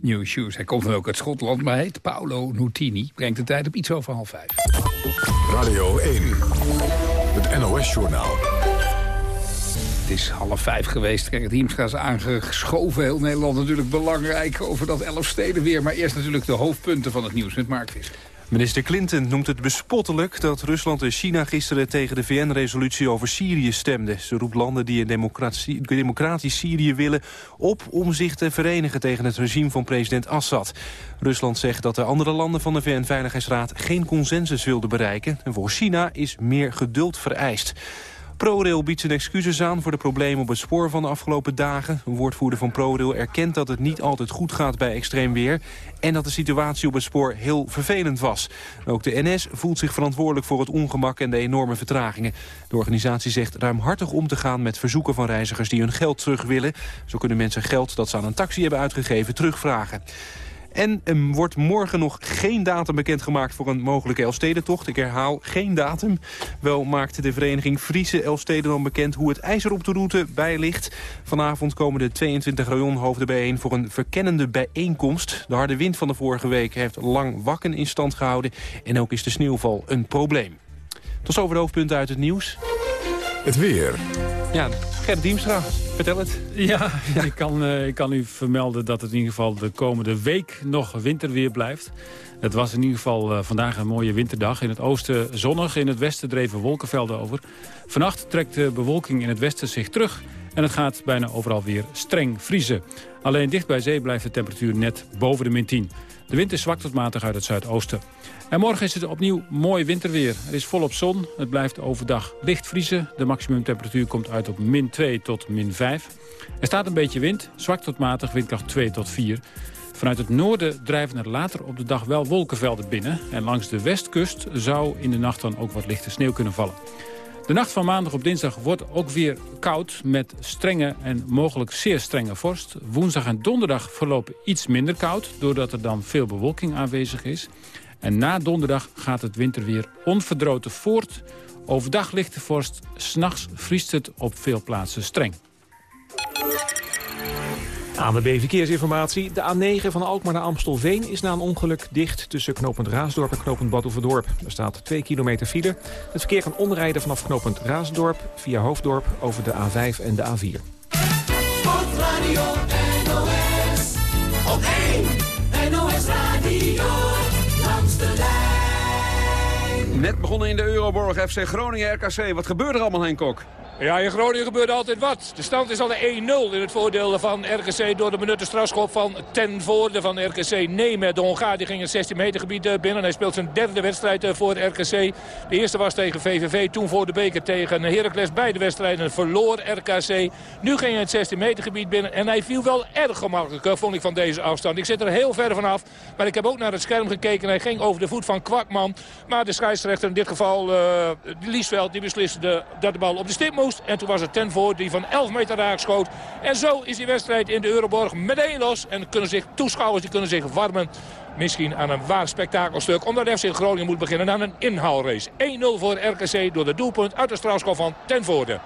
S3: New Shoes. Hij komt dan ook uit Schotland, maar heet Paolo Nutini. Brengt de tijd op iets over half vijf.
S10: Radio 1, het NOS-journaal.
S3: Het is half vijf geweest. Kijk, het Hiemstra is aangeschoven. Heel Nederland natuurlijk belangrijk over dat elf steden weer. Maar eerst natuurlijk de hoofdpunten van het nieuws met Mark Visser.
S1: Minister Clinton noemt het bespottelijk dat Rusland en China gisteren tegen de VN-resolutie over Syrië stemden. Ze roept landen die een democratisch Syrië willen op om zich te verenigen tegen het regime van president Assad. Rusland zegt dat de andere landen van de VN-veiligheidsraad geen consensus wilden bereiken. En voor China is meer geduld vereist. ProRail biedt zijn excuses aan voor de problemen op het spoor van de afgelopen dagen. Een woordvoerder van ProRail erkent dat het niet altijd goed gaat bij extreem weer... en dat de situatie op het spoor heel vervelend was. Ook de NS voelt zich verantwoordelijk voor het ongemak en de enorme vertragingen. De organisatie zegt ruimhartig om te gaan met verzoeken van reizigers die hun geld terug willen. Zo kunnen mensen geld dat ze aan een taxi hebben uitgegeven terugvragen. En er wordt morgen nog geen datum bekendgemaakt voor een mogelijke Elfstedentocht. Ik herhaal, geen datum. Wel maakte de vereniging Friese Elfsteden dan bekend hoe het ijzer op de route bij ligt. Vanavond komen de 22 rayonhoofden bijeen voor een verkennende bijeenkomst. De harde wind van de vorige week heeft lang wakken in stand gehouden. En ook is de sneeuwval een probleem. Tot over de hoofdpunten uit het nieuws.
S10: Het weer.
S1: Ja, Gert Diemstra, vertel het.
S11: Ja, Ik, kan, uh, ik kan u vermelden dat het in ieder geval de komende week nog winterweer blijft. Het was in ieder geval uh, vandaag een mooie winterdag. In het oosten zonnig, in het westen dreven wolkenvelden over. Vannacht trekt de bewolking in het westen zich terug... en het gaat bijna overal weer streng vriezen. Alleen dicht bij zee blijft de temperatuur net boven de min 10. De wind is zwak tot matig uit het zuidoosten. En morgen is het opnieuw mooi winterweer. Er is volop zon, het blijft overdag licht vriezen. De maximumtemperatuur komt uit op min 2 tot min 5. Er staat een beetje wind, zwak tot matig, windkracht 2 tot 4. Vanuit het noorden drijven er later op de dag wel wolkenvelden binnen. En langs de westkust zou in de nacht dan ook wat lichte sneeuw kunnen vallen. De nacht van maandag op dinsdag wordt ook weer koud met strenge en mogelijk zeer strenge vorst. Woensdag en donderdag verlopen iets minder koud, doordat er dan veel bewolking aanwezig is. En na donderdag gaat het winterweer onverdroten voort. Overdag ligt de vorst, s'nachts vriest het op veel plaatsen streng.
S12: ANWB Verkeersinformatie. De A9 van Alkmaar naar Amstelveen is na een ongeluk dicht... tussen knooppunt Raasdorp en knooppunt Badhoevedorp. Er staat 2 kilometer file. Het verkeer kan omrijden vanaf knooppunt Raasdorp... via Hoofddorp over de A5 en de A4. Sportradio NOS. Op 1 NOS Radio.
S6: Net begonnen in de Euroborg FC Groningen RKC. Wat gebeurt er allemaal, Henk Kok?
S13: Ja, in Groningen gebeurt altijd wat. De stand is al 1-0 in het voordeel van RKC door de benutte strafschop van ten voorde van RKC. Nemen, de Hongaar, die ging het 16 meter gebied eh, binnen. Hij speelt zijn derde wedstrijd eh, voor RKC. De eerste was tegen VVV, toen voor de beker tegen Heracles. Beide wedstrijden verloor RKC. Nu ging hij het 16 meter gebied binnen en hij viel wel erg gemakkelijk, eh, vond ik, van deze afstand. Ik zit er heel ver vanaf, maar ik heb ook naar het scherm gekeken. Hij ging over de voet van Kwakman. Maar de scheidsrechter, in dit geval uh, Liesveld, die besliste dat de bal op de stip En toen was het ten voor die van 11 meter raak schoot. En zo is die wedstrijd in de Euroborg meteen los. En kunnen zich toeschouwers die kunnen zich warmen misschien aan een waar spektakelstuk. Omdat FC Groningen moet beginnen aan een inhaalrace. 1-0 voor RKC door de doelpunt uit de strafschop van ten voorde.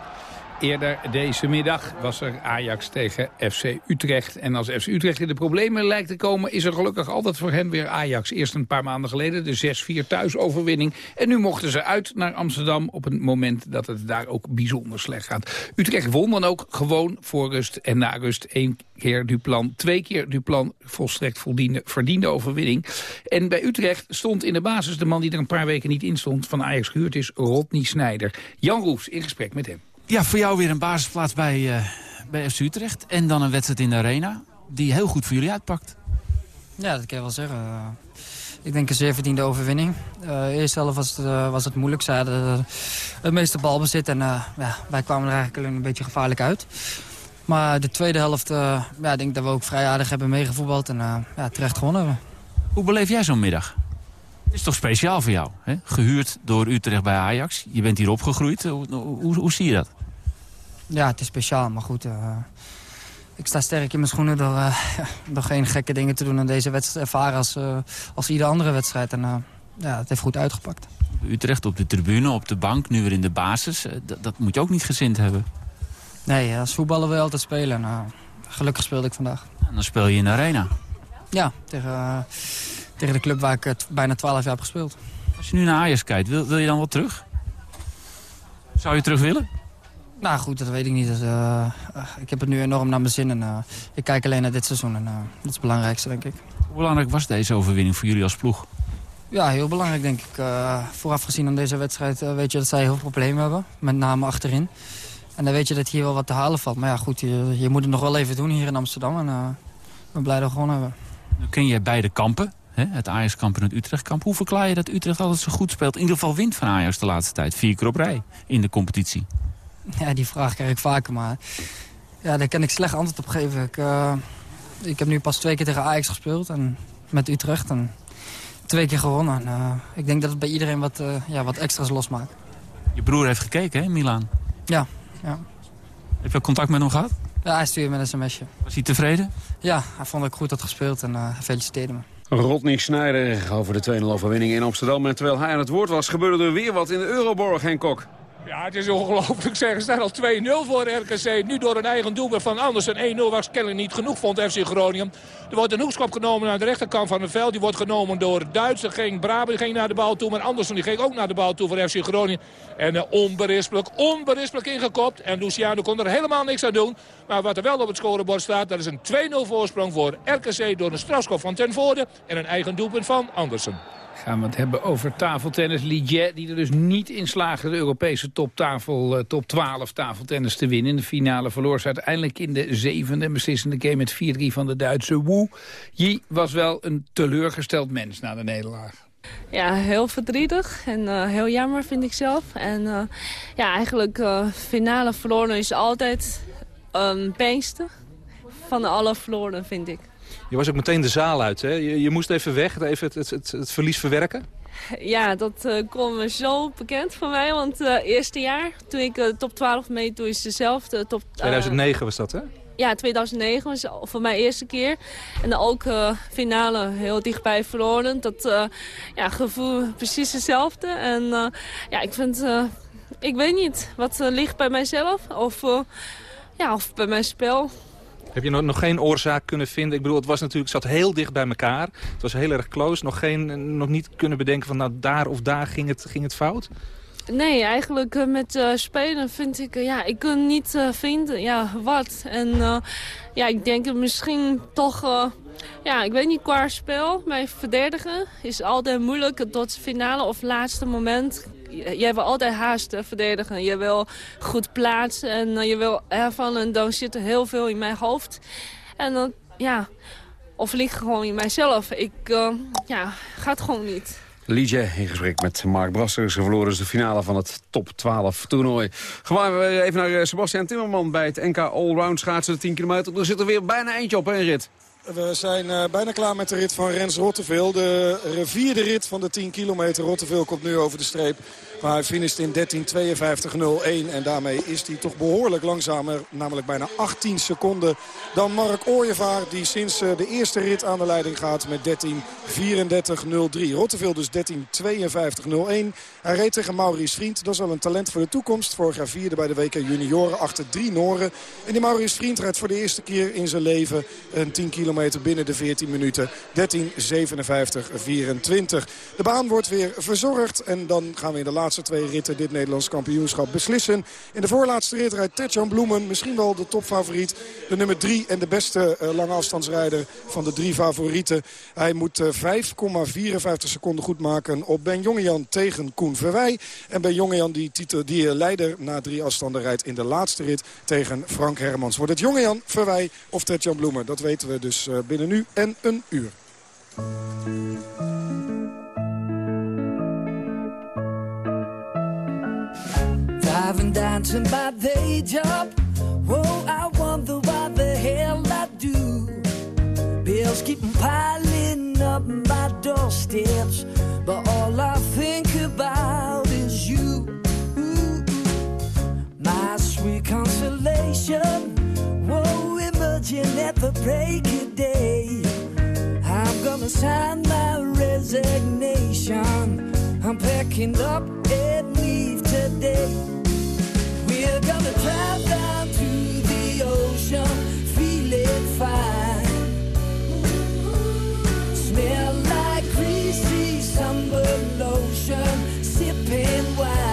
S3: Eerder deze middag was er Ajax tegen FC Utrecht. En als FC Utrecht in de problemen lijkt te komen... is er gelukkig altijd voor hen weer Ajax. Eerst een paar maanden geleden de 6-4 thuisoverwinning. En nu mochten ze uit naar Amsterdam op een moment dat het daar ook bijzonder slecht gaat. Utrecht won dan ook gewoon voor rust en na rust. Eén keer Duplan, twee keer Duplan. Volstrekt verdiende, overwinning. En bij Utrecht stond in de basis de man die er een paar weken niet in stond... van Ajax gehuurd is, Rodney Snijder. Jan Roefs in gesprek met hem.
S14: Ja, voor jou weer een basisplaats bij, uh, bij FC Utrecht. En dan een wedstrijd in de Arena die heel goed voor jullie uitpakt.
S15: Ja, dat kan je wel zeggen. Uh, ik denk een zeer verdiende overwinning. Uh, eerst zelf was het, was het moeilijk. Ze hadden het meeste balbezit en ja, wij kwamen er eigenlijk een beetje gevaarlijk uit. Maar de tweede helft, ja, ik denk dat we ook vrij aardig hebben meegevoetbald en ja, terecht gewonnen hebben.
S14: Hoe beleef jij zo'n middag? Het is toch speciaal voor jou, hè? Gehuurd door Utrecht bij Ajax. Je bent hier opgegroeid. Hoe, hoe, hoe zie je dat?
S15: Ja, het is speciaal, maar goed. Uh, ik sta sterk in mijn schoenen door, uh, door geen gekke dingen te doen... en deze wedstrijd ervaren als, uh, als iedere andere wedstrijd. En ja, het heeft goed uitgepakt.
S14: Utrecht op de tribune, op de bank, nu weer in de basis. dat moet je ook niet gezind hebben.
S15: Nee, als voetballer wil je altijd spelen. Nou, gelukkig speelde ik vandaag.
S14: En dan speel je in de arena?
S15: Ja, tegen, tegen de club waar ik het bijna 12 jaar heb gespeeld.
S14: Als je nu naar Ajax kijkt, wil, wil je dan wat terug? Zou je terug willen?
S15: Nou goed, dat weet ik niet. Dus, uh, ik heb het nu enorm naar mijn zin en uh, ik kijk alleen naar dit seizoen. En uh, dat is het belangrijkste, denk ik.
S14: Hoe belangrijk was deze overwinning voor jullie als ploeg?
S15: Ja, heel belangrijk denk ik. Vooraf gezien aan deze wedstrijd weet je dat zij heel veel problemen hebben. Met name achterin. En dan weet je dat hier wel wat te halen valt. Maar ja, goed, je, je moet het nog wel even doen hier in Amsterdam. En ik ben blij dat we gewonnen hebben.
S14: Nu ken jij beide kampen, hè? het Ajax-kamp en het Utrecht-kamp. Hoe verklaar je dat Utrecht altijd zo goed speelt? In ieder geval wint van Ajax de laatste tijd. Vier keer op rij in de competitie.
S15: Ja, die vraag krijg ik vaker, maar ja, daar kan ik slecht antwoord op geven. Ik, uh, ik heb nu pas twee keer tegen Ajax gespeeld en met Utrecht. En twee keer gewonnen. En, uh, ik denk dat het bij iedereen wat, uh, ja, wat extra's losmaakt.
S14: Je broer heeft gekeken, hè, Milaan?
S15: Ja, ja.
S14: Heb je contact met hem gehad?
S15: Ja, hij stuurde met een sms'je.
S14: Was hij tevreden?
S15: Ja, hij vond dat ik goed had gespeeld en uh, feliciteerde me.
S6: Rodney Snijder over de 2-0 overwinning in Amsterdam. En terwijl hij aan het woord was, gebeurde er weer wat in de Euroborg, Henk Kok.
S13: Ja, het is ongelooflijk zeg. Er staat al 2-0 voor RKC. Nu door een eigen doelpunt van Andersen. 1-0 was kennelijk niet genoeg, vond FC Groningen. Er wordt een hoekschop genomen aan de rechterkant van het veld. Die wordt genomen door Duits. ging Braber ging naar de bal toe. Maar Andersen die ging ook naar de bal toe voor FC Groningen. En uh, onberispelijk, onberispelijk ingekopt. En Luciano kon er helemaal niks aan doen. Maar wat er wel op het scorebord staat, dat is een 2-0 voorsprong voor RKC... door een strafschop van Ten Voorde en een eigen doelpunt van Andersen
S3: gaan we het hebben over tafeltennis. Ligier, die er dus niet in slaagde de Europese toptafel, uh, top 12 tafeltennis te winnen. In de finale verloor ze uiteindelijk in de zevende beslissende game met 4-3 van de Duitse Wu. Yi was wel een teleurgesteld mens na de nederlaag.
S16: Ja, heel verdrietig en uh, heel jammer vind ik zelf. En uh, ja, eigenlijk finale verloren is altijd een um, pijnste van alle verloren vind ik.
S17: Je was ook meteen de zaal uit, hè? Je, je moest even weg, even het, het, het, verlies verwerken.
S16: Ja, dat uh, kwam me zo bekend van mij. Want het uh, eerste jaar, toen ik uh, top 12 mee, toen is dezelfde top...
S17: 2009 was dat, hè?
S16: Ja, 2009 was voor mij eerste keer. En dan ook finale heel dichtbij verloren. Dat ja, gevoel precies hetzelfde. En ja, ik vind... ik weet niet, wat ligt bij mijzelf of, ja, of bij mijn spel.
S17: Heb je nog, geen oorzaak kunnen vinden? Ik bedoel, het was natuurlijk, zat heel dicht bij elkaar. Het was heel erg close. Nog, geen, nog niet kunnen bedenken van nou, daar of daar ging het, ging het fout?
S16: Nee, eigenlijk uh, met uh, spelen vind ik, uh, ja, ik kan niet vinden, ja, wat. En ja, ik denk misschien toch, ja, ik weet niet qua spel, maar verdedigen is altijd moeilijk tot het finale of laatste moment jij wil altijd haast verdedigen. Je wil goed plaatsen en je wil ervan. En dan zit er heel veel in mijn hoofd. En dan, ja, of ligt gewoon in mijzelf. Ik, uh, ja, gaat gewoon niet.
S6: Liedje in gesprek met Mark Brasser. Ze verloren dus de finale van het top 12 toernooi. Gewoon we even naar Sebastian Timmerman bij het NK Allround schaatsen de 10 kilometer. Er zit er weer bijna eentje op, een rit?
S18: We zijn uh, bijna klaar met de rit van Rens Rotteveel. De vierde rit van de 10 kilometer. Rotteveel komt nu over de streep. Maar hij finisht in 13.52.01. En daarmee is hij toch behoorlijk langzamer. Namelijk bijna 18 seconden dan Mark Ooyevaar. Die sinds uh, de eerste rit aan de leiding gaat met 13.34.03. Rotteveel dus 13.52.01. Hij reed tegen Maurice Vriend. Dat is wel een talent voor de toekomst. Vorig jaar vierde bij de WK Junioren achter drie Noren. En die Maurice Vriend rijdt voor de eerste keer in zijn leven een 10 kilometer binnen de 14 minuten. 13.57.24. De baan wordt weer verzorgd. En dan gaan we in de laatste twee ritten dit Nederlands kampioenschap beslissen. In de voorlaatste rit rijdt Tetjan Bloemen. Misschien wel de topfavoriet. De nummer 3 en de beste uh, lange afstandsrijder van de drie favorieten. Hij moet uh, 5,54 seconden goed maken op Ben Jongejan tegen Koen Verwij. En Ben Jongejan die, titel, die uh, leider na drie afstanden rijdt in de laatste rit tegen Frank Hermans. Wordt het Jongejan, Verwij of Tetjan Bloemen? Dat weten we dus binnen nu en een uur.
S19: Driving dancing by day job. Whoa, I wonder what the hell I do. Bills keep piling up my doorsteps. But all I think about is you. Ooh, my sweet consolation. Whoa, emerging at the break of day. I'm gonna sign my resignation. I'm packing up and leave today. Gonna drive down to the ocean, fine. Smell like greasy lotion, sipping wine.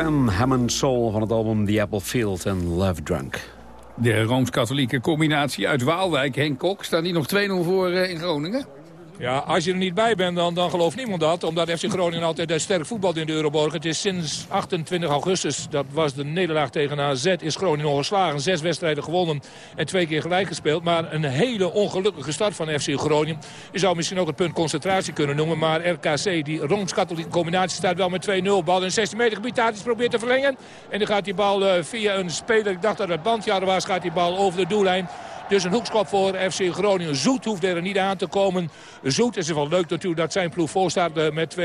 S6: Sven Hammond Soul van het album The Apple Field en Love Drunk.
S3: De Rooms-Katholieke combinatie uit Waalwijk, Henk Kok. Staan die nog 2-0 voor eh, in Groningen?
S13: Ja, als je er niet bij bent, dan, dan gelooft niemand dat. Omdat FC Groningen altijd sterk voetbalt in de Euroborg. Het is sinds 28 augustus, dat was de nederlaag tegen AZ, is Groningen ongeslagen. Zes wedstrijden gewonnen en twee keer gelijk gespeeld. Maar een hele ongelukkige start van FC Groningen. Je zou misschien ook het punt concentratie kunnen noemen. Maar RKC, die Rooms-Katholieke combinatie, staat wel met 2-0. Bal in 16 meter gebied, Tadic probeert te verlengen. En dan gaat die bal eh, via een speler, ik dacht dat het bandjaar was, gaat die bal over de doellijn. Dus een hoekschop voor FC Groningen. Zoet hoeft er niet aan te komen. Zoet is wel leuk natuurlijk dat zijn ploeg voorstaat eh, met 2-0.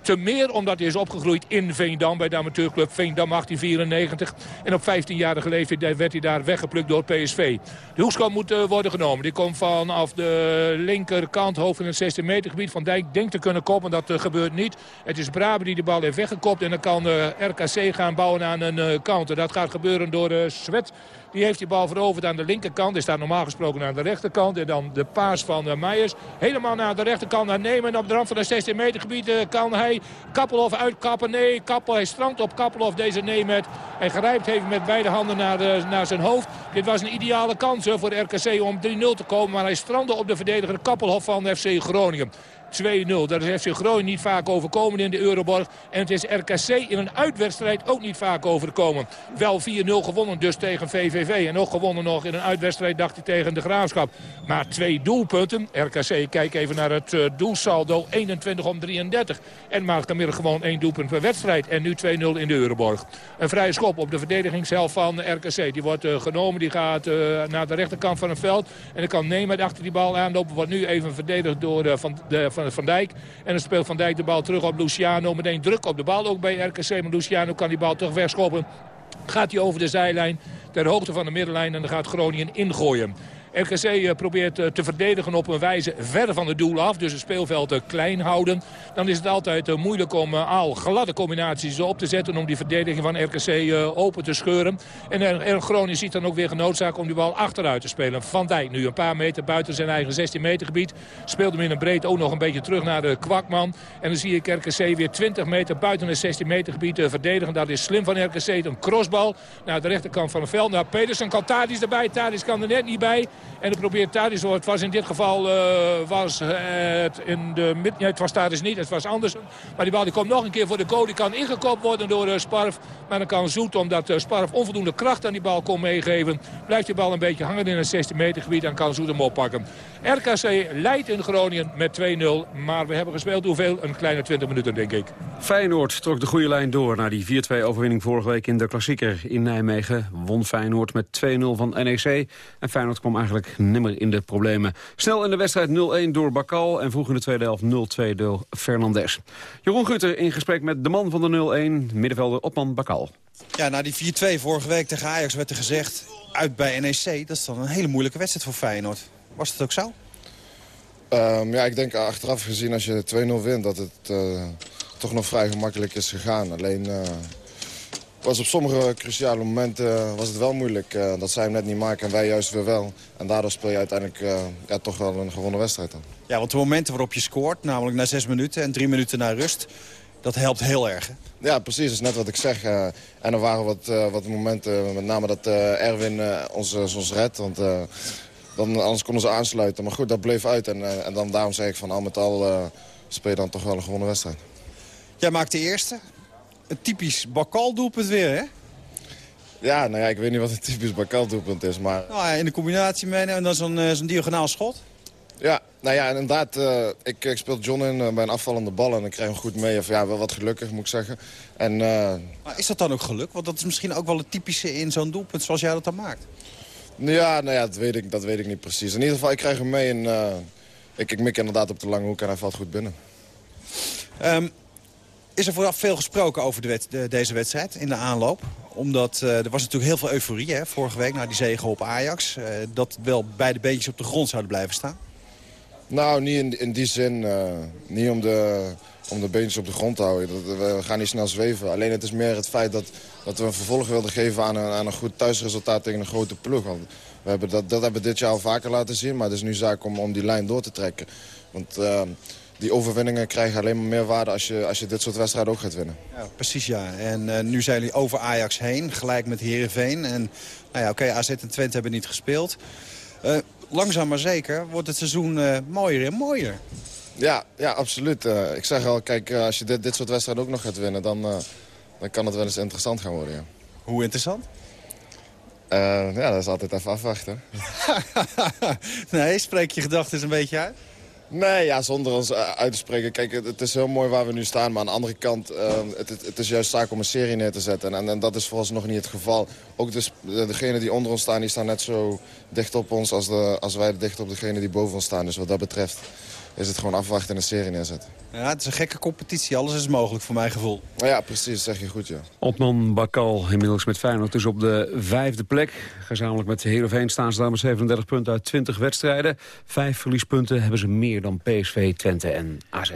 S13: Te meer omdat hij is opgegroeid in Veendam bij de amateurclub Veendam 1894. En op 15-jarige leeftijd werd hij daar weggeplukt door PSV. De hoekschop moet eh, worden genomen. Die komt vanaf de linkerkant, hoofd in het 16 meter gebied. Van Dijk denkt te kunnen koppen, dat eh, gebeurt niet. Het is Brabe die de bal heeft weggekopt. En dan kan RKC gaan bouwen aan een counter. Dat gaat gebeuren door Swet. Die heeft die bal veroverd aan de linkerkant. Die staat normaal gesproken aan de rechterkant. En dan de paas van uh, Meijers. Helemaal naar de rechterkant naar nemen. En op de rand van het 16 meter gebied eh, kan hij Kappelhof uitkappen. Nee, Kappel, hij strandt op Kappelhof deze Nemet. En grijpt even met beide handen naar, eh, naar zijn hoofd. Dit was een ideale kans eh, voor RKC om 3-0 te komen. Maar hij strandde op de verdediger Kappelhof van FC Groningen. 2-0. Dat is FC Groningen niet vaak overkomen in de Euroborg. En het is RKC in een uitwedstrijd ook niet vaak overkomen. Wel 4-0 gewonnen dus tegen VVV. En ook gewonnen nog in een uitwedstrijd, dacht hij, tegen de Graafschap. Maar twee doelpunten. RKC, kijk even naar het uh, doelsaldo. 21 om 33. En maakt gemiddeld gewoon één doelpunt per wedstrijd. En nu 2-0 in de Euroborg. Een vrije schop op de verdedigingshelft van RKC. Die wordt uh, genomen, die gaat uh, naar de rechterkant van het veld. En dan kan Neemt achter die bal aanlopen. Wordt nu even verdedigd door van, de, van, Dijk. En dan speelt Van Dijk de bal terug op Luciano. Meteen druk op de bal ook bij RKC. Maar Luciano kan die bal toch wegschoppen. Gaat hij over de zijlijn ter hoogte van de middenlijn. En dan gaat Groningen ingooien. RKC probeert te verdedigen op een wijze ver van het doel af. Dus het speelveld klein houden. Dan is het altijd moeilijk om al gladde combinaties op te zetten... om die verdediging van RKC open te scheuren. En, en Groningen ziet dan ook weer genoodzaak om die bal achteruit te spelen. Van Dijk nu een paar meter buiten zijn eigen 16 meter gebied. Speelt hem in een breed ook nog een beetje terug naar de kwakman. En dan zie ik RKC weer 20 meter buiten het 16 meter gebied verdedigen. Dat is slim van RKC. Een crossbal naar de rechterkant van het veld. Nou, Pedersen kan Tadis erbij. Tadis kan er net niet bij. En dan probeert Tadis, het was in dit geval uh, was het in de mid, het was Tadis niet, het was anders. Maar die bal die komt nog een keer voor de goal. Die kan ingekopt worden door uh, Sparf. Maar dan kan Zoet, omdat uh, Sparf onvoldoende kracht aan die bal kon meegeven. Blijft die bal een beetje hangen in het 16 meter gebied. Dan kan Zoet hem oppakken. RKC leidt in Groningen met 2-0. Maar we hebben gespeeld hoeveel? Een kleine 20 minuten denk ik.
S6: Feyenoord trok de goede lijn door naar die 4-2 overwinning vorige week in de klassieker in Nijmegen. Won Feyenoord met 2-0 van NEC. En Feyenoord kwam eigenlijk nimmer in de problemen. Snel in de wedstrijd 0-1 door Bakal en vroeg in de tweede helft 0-2 door Fernandes. Jeroen Gutter in gesprek met de man van de 0-1, middenvelder Opman Bakal.
S20: Ja, na die 4-2 vorige week tegen Ajax werd er gezegd... uit bij NEC, dat is dan een hele moeilijke wedstrijd voor Feyenoord. Was dat ook zo?
S21: Um, ja, ik denk achteraf gezien als je 2-0 wint... dat het uh, toch nog vrij gemakkelijk is gegaan. Alleen uh, was op sommige cruciale momenten uh, was het wel moeilijk. dat zij hem net niet maken en wij juist weer wel. En daardoor speel je uiteindelijk ja, toch wel een gewonnen wedstrijd dan.
S20: Ja, want de momenten waarop je scoort, namelijk na zes minuten en drie minuten na rust... dat helpt heel erg, hè?
S21: Ja, precies. Dat is net wat ik zeg. en er waren wat, wat momenten, met name dat Erwin ons, ons redt. Want dan, anders konden ze aansluiten. Maar goed, dat bleef uit. En, en dan daarom zeg ik van al met al speel je dan toch wel een gewonnen wedstrijd.
S20: Jij maakt de eerste. Een typisch Bakal-doelpunt weer, hè?
S21: Ja, nou ja, ik weet niet wat een typisch Bakal-doelpunt is, maar...
S20: Nou ja, in de combinatie mee en dan zo'n uh, zo diagonaal schot.
S21: Ja, nou ja, inderdaad. Uh, ik, ik speel John in uh, bij een afvallende bal en ik krijg hem goed mee. Of ja, wel wat gelukkig, moet ik zeggen. En,
S20: maar is dat dan ook geluk? Want dat is misschien ook wel het typische in zo'n doelpunt zoals jij dat dan maakt.
S21: Ja, nou ja, dat weet, ik, dat weet ik niet precies. In ieder geval, ik krijg hem mee en ik, ik mik inderdaad op de lange hoek en hij valt goed binnen.
S20: Um, is er vooraf veel gesproken over de wet, de, deze wedstrijd in de aanloop? Omdat uh, er was natuurlijk heel veel euforie hè, vorige week na die zege op Ajax. Uh, dat wel beide beentjes op de grond zouden blijven staan.
S21: Nou, niet in, in die zin. niet om de, om de beentjes op de grond te houden. We gaan niet snel zweven. Alleen het is meer het feit dat, dat we een vervolg wilden geven aan een, aan een goed thuisresultaat tegen een grote ploeg. Want we hebben dat, dat hebben we dit jaar al vaker laten zien. Maar het is nu zaak om, om die lijn door te trekken. Want uh, die overwinningen krijgen alleen maar meer waarde als je, als je dit soort wedstrijden ook gaat winnen.
S20: Ja, precies ja. En uh, nu zijn jullie over Ajax heen, gelijk met Heerenveen. En nou ja, oké, okay, AZ en Twente hebben niet gespeeld. Uh, langzaam maar zeker wordt het seizoen mooier en mooier.
S21: Ja, ja absoluut. Ik zeg al, kijk, als je dit, dit soort wedstrijden ook nog gaat winnen... dan, dan kan het wel eens interessant gaan worden, ja.
S20: Hoe interessant?
S21: ja, dat is altijd even afwachten.
S20: nee, spreek je gedachten een beetje uit?
S21: Nee, ja, zonder ons uit te spreken. Kijk, het, is heel mooi waar we nu staan. Maar aan de andere kant, het, het, het, is juist zaak om een serie neer te zetten. En, en dat is nog niet het geval. Ook dus, degenen die onder ons staan, die staan net zo dicht op ons... als, de, als wij dicht op degenen die boven ons staan. Dus wat dat betreft is het gewoon afwachten en een serie neerzetten.
S20: Ja, het is een gekke competitie. Alles is mogelijk voor mijn gevoel.
S21: Ja, precies. zeg je goed, ja.
S6: Otman Bakal inmiddels met Feyenoord dus op de vijfde plek. Gezamenlijk met Heerenveen staan ze daar met 37 punten uit 20 wedstrijden. Vijf verliespunten hebben ze meer dan PSV, Twente en AZ.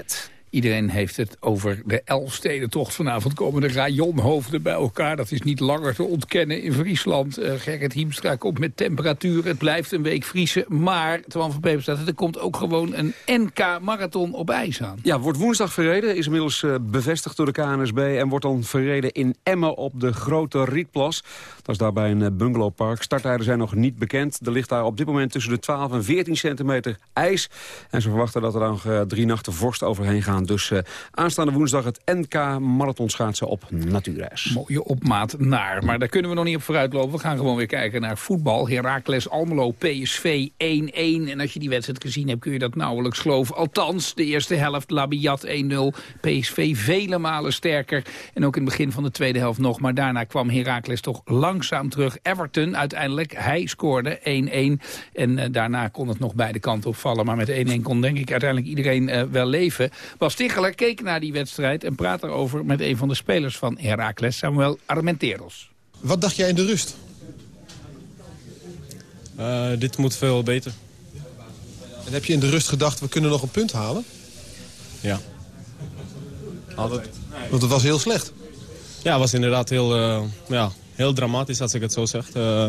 S3: Iedereen heeft het over de Elfstedentocht. Vanavond komen de rajonhoofden bij elkaar. Dat is niet langer te ontkennen in Friesland. Uh, Gerrit Hiemstra komt met temperatuur. Het blijft een week vriezen. Maar, Twan van Peperstraat, er komt ook gewoon een NK-marathon op ijs aan.
S6: Ja, wordt woensdag verreden. Is inmiddels uh, bevestigd door de KNSB. En wordt dan verreden in Emmen op de Grote Rietplas. Dat is daarbij een uh, bungalowpark. Starttijden zijn nog niet bekend. Er ligt daar op dit moment tussen de 12 en 14 centimeter ijs. En ze verwachten dat er dan drie nachten vorst overheen gaan dus aanstaande woensdag het NK marathonschaatsen op natuurreis.
S3: Mooie opmaat naar. Maar daar kunnen we nog niet op vooruitlopen. We gaan gewoon weer kijken naar voetbal. Heracles Almelo PSV 1-1. En als je die wedstrijd gezien hebt kun je dat nauwelijks geloven. Althans, de eerste helft Labiat 1-0. PSV vele malen sterker. En ook in het begin van de tweede helft nog. Maar daarna kwam Heracles toch langzaam terug. Everton uiteindelijk, hij scoorde 1-1. En uh, daarna kon het nog beide kanten opvallen. Maar met 1-1 kon denk ik uiteindelijk iedereen uh, wel leven. Sticheler keek naar die wedstrijd en praat erover met een van de spelers van Heracles, Samuel Armenteros.
S22: Wat dacht jij in de rust? Eh, dit moet veel beter.
S23: En heb je in de rust gedacht, we kunnen nog een punt halen?
S22: Ja. Altijd.
S23: Want het was heel slecht.
S22: Ja, het was inderdaad heel, eh, ja, heel dramatisch als ik het zo zeg. Eh,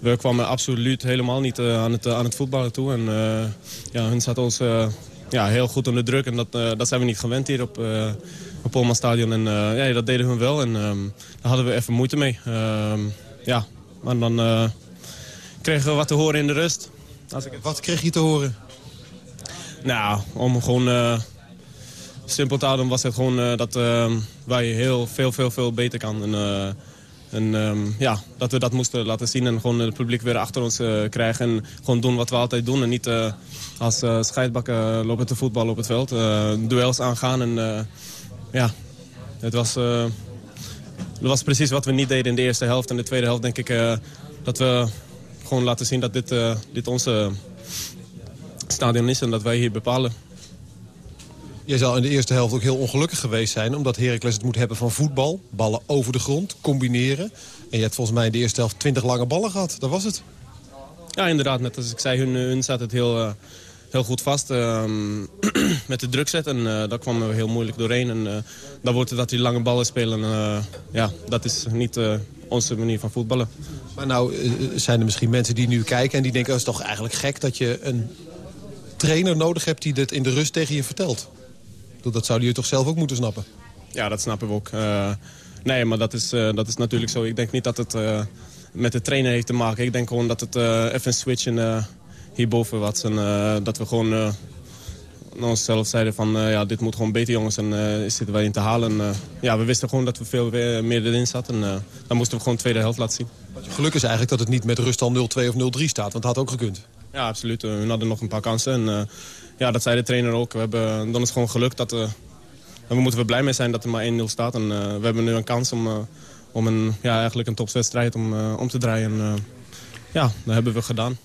S22: we kwamen absoluut helemaal niet eh, aan, het, aan het voetballen toe. En eh, ja, hun zaten ons eh, ja, heel goed onder druk. En dat, eh, dat zijn we niet gewend hier op, uh, op Polman Stadion. En eh, ja, dat deden hun wel. En ehm, daar hadden we even moeite mee. Ehm, ja, maar dan eh, kregen we wat te horen in de rust. Als ik het...
S23: Wat kreeg je te horen?
S22: Nou, om gewoon eh, simpel te houden was het gewoon eh, dat eh, wij heel veel, veel, veel beter kan. En, eh, en ehm, ja, dat we dat moesten laten zien en gewoon het publiek weer achter ons eh, krijgen. En gewoon doen wat we altijd doen. En niet eh, als uh, scheidbakken lopen te voetballen op het veld. Duels aangaan en ja, het was, dat was precies wat we niet deden in de eerste helft. En de tweede helft denk ik dat we gewoon laten zien dat dit, dit onze stadion is en dat wij hier bepalen.
S23: Jij zal in de eerste helft ook heel ongelukkig geweest zijn... omdat Heracles het moet hebben van voetbal, ballen over de grond, combineren. En je hebt volgens mij in de eerste helft 20 lange ballen gehad. Dat was het.
S22: Ja, inderdaad. Net als ik zei, hun, hun zat het heel, eh, heel goed vast ehm, met de druk zetten. En eh, daar kwamen we heel moeilijk doorheen. En eh, dan wordt het dat die lange ballen spelen. ja, dat is niet onze manier van voetballen.
S23: Maar nou zijn er misschien mensen die nu kijken en die denken... dat is toch eigenlijk gek dat je een trainer nodig hebt die dit in de rust tegen je vertelt. Dat zouden jullie toch zelf ook moeten snappen?
S22: Ja, dat snappen we ook. Eh, nee, maar dat is, eh, dat is natuurlijk zo. Ik denk niet dat het eh, met de trainer heeft te maken. Ik denk gewoon dat het even een switch in, eh, hierboven was. En dat we gewoon naar onszelf zeiden van... ja, dit moet gewoon beter jongens en zitten wij in te halen. En, ja, we wisten gewoon dat we veel meer erin zaten. En dan moesten we gewoon de tweede helft laten zien.
S23: Geluk is eigenlijk dat het niet met rust al 0-2 of 0-3 staat. Want dat had ook gekund.
S22: Ja, absoluut. We hadden nog een paar kansen. En ja, dat zei de trainer ook. We hebben, dan is het gewoon geluk dat... Uh, we moeten we blij mee zijn dat er maar 1-0 staat. En uh, we hebben nu een kans om, uh, om een, ja, eigenlijk een topswedstrijd om, om te draaien. En, ja, dat hebben we gedaan.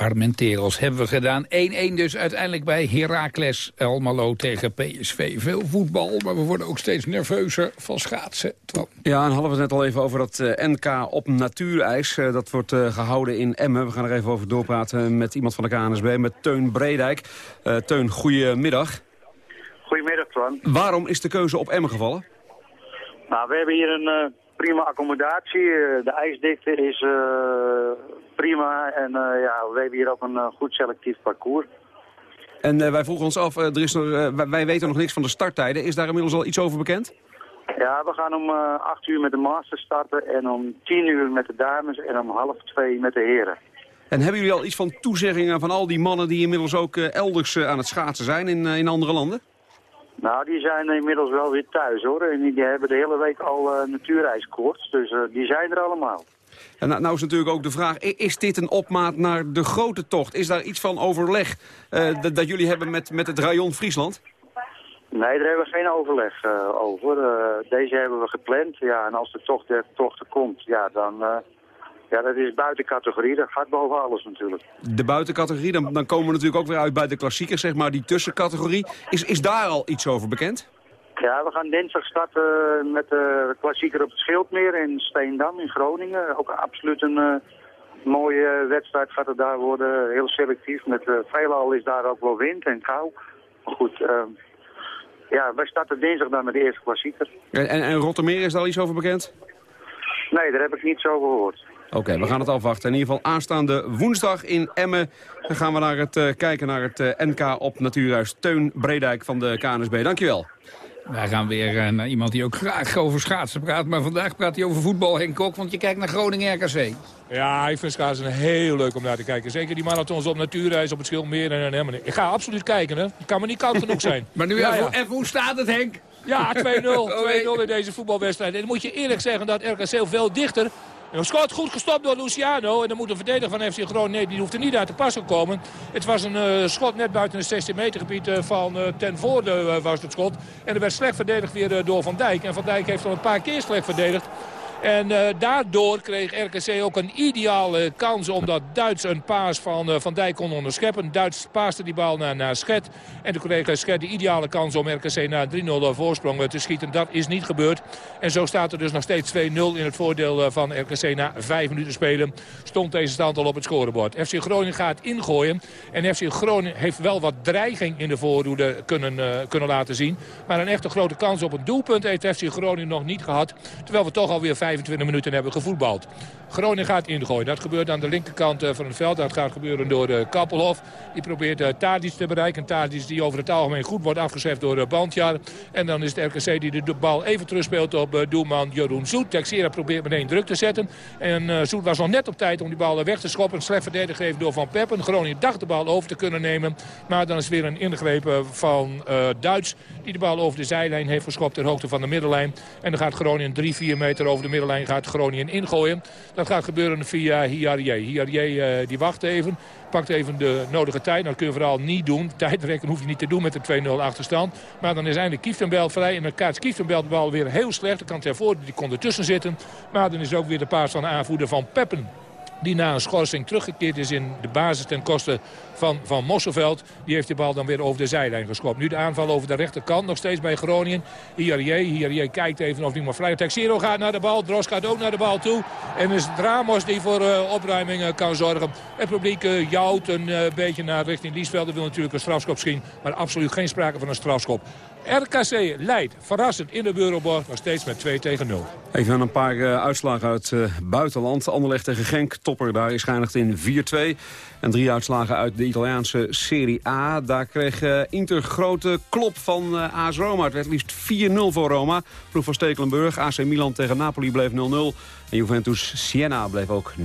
S3: Armenteros hebben we gedaan. 1-1 dus uiteindelijk bij Heracles Almelo tegen PSV. Veel voetbal, maar we worden ook steeds nerveuzer van schaatsen. Twan.
S6: Ja, en hadden we het net al even over dat uh, NK op natuurijs. Uh, dat wordt uh, gehouden in Emmen. We gaan er even over doorpraten met iemand van de KNSB, met Teun Bredijk. Teun, goedemiddag.
S24: Goedemiddag, Twan.
S6: Waarom is de keuze op Emmen gevallen?
S24: Nou, we hebben hier een prima accommodatie. de ijsdikte is prima. En uh, ja, we hebben hier ook een uh, goed selectief parcours.
S6: En uh, wij vroegen ons af, er is nog, wij weten nog niks van de starttijden. Is daar inmiddels al iets over bekend?
S24: Ja, we gaan om 8 uur met de Masters starten en om 10 uur met de dames en om half 2 met de heren.
S6: En hebben jullie al iets van toezeggingen van al die mannen die inmiddels ook elders aan het schaatsen zijn in, in andere landen?
S24: Nou, die zijn inmiddels wel weer thuis hoor. En die, hebben de hele week al natuurijskoorts, dus die zijn er allemaal.
S6: En nou, nou is natuurlijk ook de vraag, is dit een opmaat naar de grote tocht? Is daar iets van overleg uh, dat, dat, jullie hebben met, met het rayon Friesland?
S24: Nee, daar hebben we geen overleg uh, over. Uh, deze hebben we gepland. Ja, en als de tocht der tochten komt, ja, dan... ja, dat is buiten categorie. Dat gaat boven alles natuurlijk.
S6: De buitencategorie, dan, dan komen we natuurlijk ook weer uit bij de klassiekers, zeg maar, die tussencategorie. Is, is daar al iets over bekend?
S24: Ja, we gaan dinsdag starten met de klassieker op het Schildmeer in Steendam in Groningen. Ook absoluut een uh, mooie wedstrijd gaat het daar worden. Heel selectief. Met uh, veelal is daar ook wel wind en kou. Maar goed, uh, ja, wij starten dinsdag dan met de eerste klassieker.
S6: En, en, en Rottermeer, is daar al iets over bekend?
S24: Nee, daar heb ik niets over gehoord.
S6: Oké, okay, we gaan het afwachten. In ieder geval aanstaande woensdag in Emmen. Dan gaan we naar het, kijken naar het NK op Natuurhuis. Teun Bredijk van de KNSB. Dankjewel.
S3: Wij gaan weer uh, naar iemand die ook graag over schaatsen praat. Maar vandaag praat hij over voetbal, Henk Kok. Want je kijkt naar Groningen-RKC.
S13: Ja, ik vind schaatsen heel leuk om naar te kijken. Zeker die marathons op natuurreis, op het Schildmeer en helemaal Ik ga absoluut kijken, hè. Het kan me niet koud genoeg zijn.
S3: maar nu ja, even, ja. even, hoe staat het, Henk?
S13: Ja, 2-0. 2-0 in deze voetbalwedstrijd. En dan moet je eerlijk zeggen dat RKC veel dichter schot goed gestopt door Luciano. En dan moet de verdediger van FC Groningen, nee, die hoeft er niet uit te pas te komen. Het was een uh, schot net buiten het 16 meter gebied uh, van uh, ten voorde was het schot. En er werd slecht verdedigd weer door Van Dijk. En Van Dijk heeft al een paar keer slecht verdedigd. En uh, daardoor kreeg RKC ook een ideale kans... omdat Duits een paas van uh, Van Dijk kon onderscheppen. Duits paaste die bal naar, naar Schet. En toen kreeg Schet de ideale kans om RKC naar 3-0 voorsprong te schieten. Dat is niet gebeurd. En zo staat er dus nog steeds 2-0 in het voordeel van RKC na vijf minuten spelen. Stond deze stand al op het scorebord. FC Groningen gaat ingooien. En FC Groningen heeft wel wat dreiging in de voorhoede kunnen, kunnen laten zien. Maar een echte grote kans op een doelpunt heeft FC Groningen nog niet gehad. Terwijl we toch alweer 25 minuten hebben gevoetbald. Groningen gaat ingooien. Dat gebeurt aan de linkerkant van het veld. Dat gaat gebeuren door uh, Kappelhof. Die probeert uh, Tadic te bereiken. Tadic die over het algemeen goed wordt afgezet door Bandjar. En dan is het RKC die de bal even terugspeelt op uh, doelman Jeroen Zoet. Texera probeert meteen druk te zetten. En Zoet was nog net op tijd om die bal weg te schoppen. Slecht verdedigd door Van Peppen. Groningen dacht de bal over te kunnen nemen. Maar dan is weer een ingreep van Duits. Die de bal over de zijlijn heeft geschopt ter hoogte van de middenlijn. En dan gaat Groningen 3-4 meter over de middenlijn gaat Groningen ingooien. Dat gaat gebeuren via Hiarie. Hiarie uh, die wacht even. Pakt even de nodige tijd. Dat kun je vooral niet doen. Tijdrekken hoef je niet te doen met de 2-0 achterstand. Maar dan is eindelijk Kieftenbelt vrij. En dan kaart Kieftenbelt de bal weer heel slecht. De kant ervoor, die kon ertussen zitten. Maar dan is ook weer de paas van de aanvoerder van Peppen die na een schorsing teruggekeerd is in de basis ten koste van Van Mosselveld. Die heeft de bal dan weer over de zijlijn geschopt. Nu de aanval over de rechterkant, nog steeds bij Groningen. Hiarie, Hiarie kijkt even of hij maar vrij Texero gaat naar de bal, Dros gaat ook naar de bal toe. En is het Ramos die voor uh, opruiming uh, kan zorgen. Het publiek uh, jouwt een beetje naar richting Liesveld. Dat wil natuurlijk een strafschop zien, maar absoluut geen sprake van een strafschop. RKC leidt verrassend in de Euroborg nog steeds met 2 tegen 0.
S6: Even een paar uh, uitslagen uit uh, buitenland. Anderlecht tegen Genk, topper daar is geëindigd in 4-2. En drie uitslagen uit de Italiaanse Serie A. Daar kreeg uh, Inter grote klop van AS Roma. Het werd liefst 4-0 voor Roma. Ploeg van Stekelenburg. AC Milan tegen Napoli bleef 0-0. En Juventus Siena bleef ook 0-0.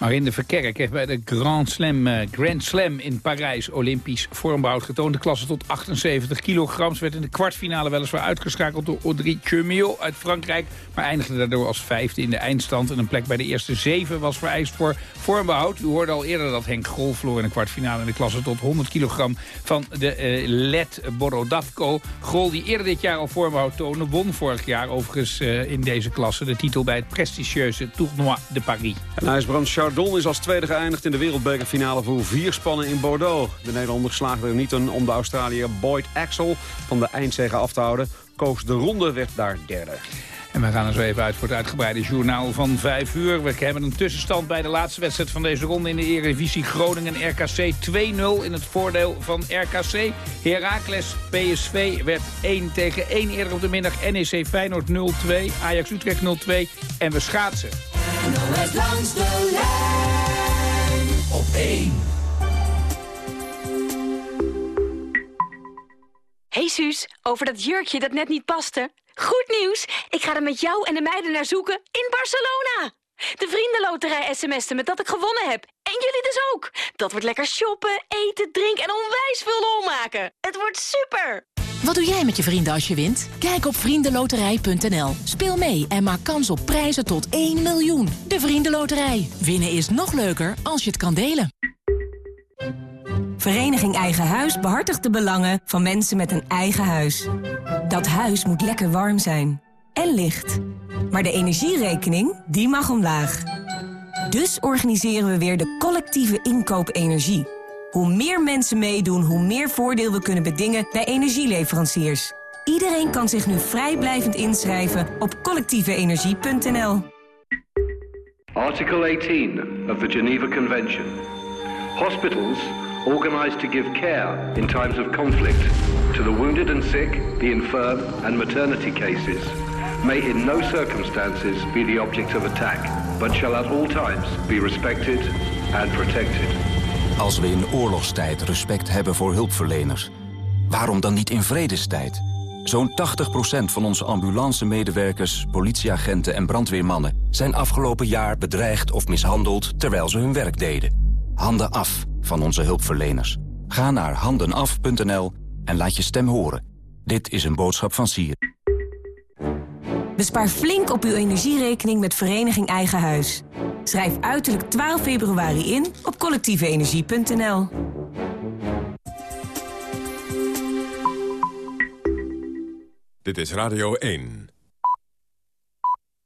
S3: Maar de Verkerk heeft bij de Grand Slam, uh, Grand Slam in Parijs Olympisch vormbehoud getoond. De klasse tot 78 kilogram. Ze werd in de kwartfinale weliswaar uitgeschakeld door Audrey Chumio uit Frankrijk. Maar eindigde daardoor als vijfde in de eindstand. En een plek bij de eerste zeven was vereist voor vormbehoud. U hoorde al eerder dat Henk Grol verloor in de kwartfinale in de klasse tot 100 kilogram van de uh, Let Borodavko. Grol die eerder dit jaar al vormbehoud toonde, won vorig jaar overigens uh, in deze klasse de titel bij het prestigieuze Tournoi de Paris.
S6: En IJsbrand Chardon is als tweede geëindigd in de wereldbekerfinale voor vier spannen in Bordeaux. De Nederlander slaagde er niet om de Australiër Boyd Axel van de eindzege af te houden. Koos de Ronde werd daar derde.
S3: En we gaan er zo even uit voor het uitgebreide journaal van 5 uur. We hebben een tussenstand bij de laatste wedstrijd van deze ronde in de Eredivisie Groningen-RKC 2-0 in het voordeel van RKC. Heracles PSV werd 1 tegen 1 eerder op de middag. NEC Feyenoord 0-2, Ajax Utrecht 0-2 en we schaatsen.
S7: NOS langs de lijn op 1.
S25: Hey Suus, over dat jurkje dat net niet paste. Goed nieuws! Ik ga er met jou en de meiden naar zoeken in Barcelona. De vriendenloterij sms'en met dat ik gewonnen heb. En jullie dus ook. Dat wordt lekker shoppen, eten, drinken en onwijs veel lol maken. Het wordt super!
S26: Wat doe jij met je vrienden als je wint? Kijk op vriendenloterij.nl. Speel mee en maak kans op prijzen tot 1 miljoen. De Vriendenloterij. Winnen is nog leuker als je het kan delen.
S27: Vereniging Eigen Huis behartigt de belangen van mensen met een eigen huis. Dat huis moet lekker warm zijn. En licht. Maar de energierekening, die mag omlaag. Dus organiseren we weer de collectieve inkoop energie. Hoe meer mensen meedoen, hoe meer voordeel we kunnen bedingen bij energieleveranciers. Iedereen kan zich nu vrijblijvend inschrijven op collectieveenergie.nl.
S28: Article 18 of the Geneva Convention. Hospitals organized to give care in times of conflict to the wounded and sick, the infirm and maternity cases may in no circumstances be the object of attack, but shall at all times be respected and protected.
S29: Als we in oorlogstijd respect hebben voor hulpverleners, waarom dan niet in vredestijd? Zo'n 80% van onze ambulance-medewerkers, politieagenten en brandweermannen... zijn afgelopen jaar bedreigd of mishandeld terwijl ze hun werk deden. Handen af van onze hulpverleners. Ga naar handenaf.nl en laat je stem horen. Dit is een boodschap van Sier.
S27: Bespaar flink op uw energierekening met Vereniging Eigen Huis. Schrijf uiterlijk 12 februari in op collectieveenergie.nl.
S10: Dit is Radio 1.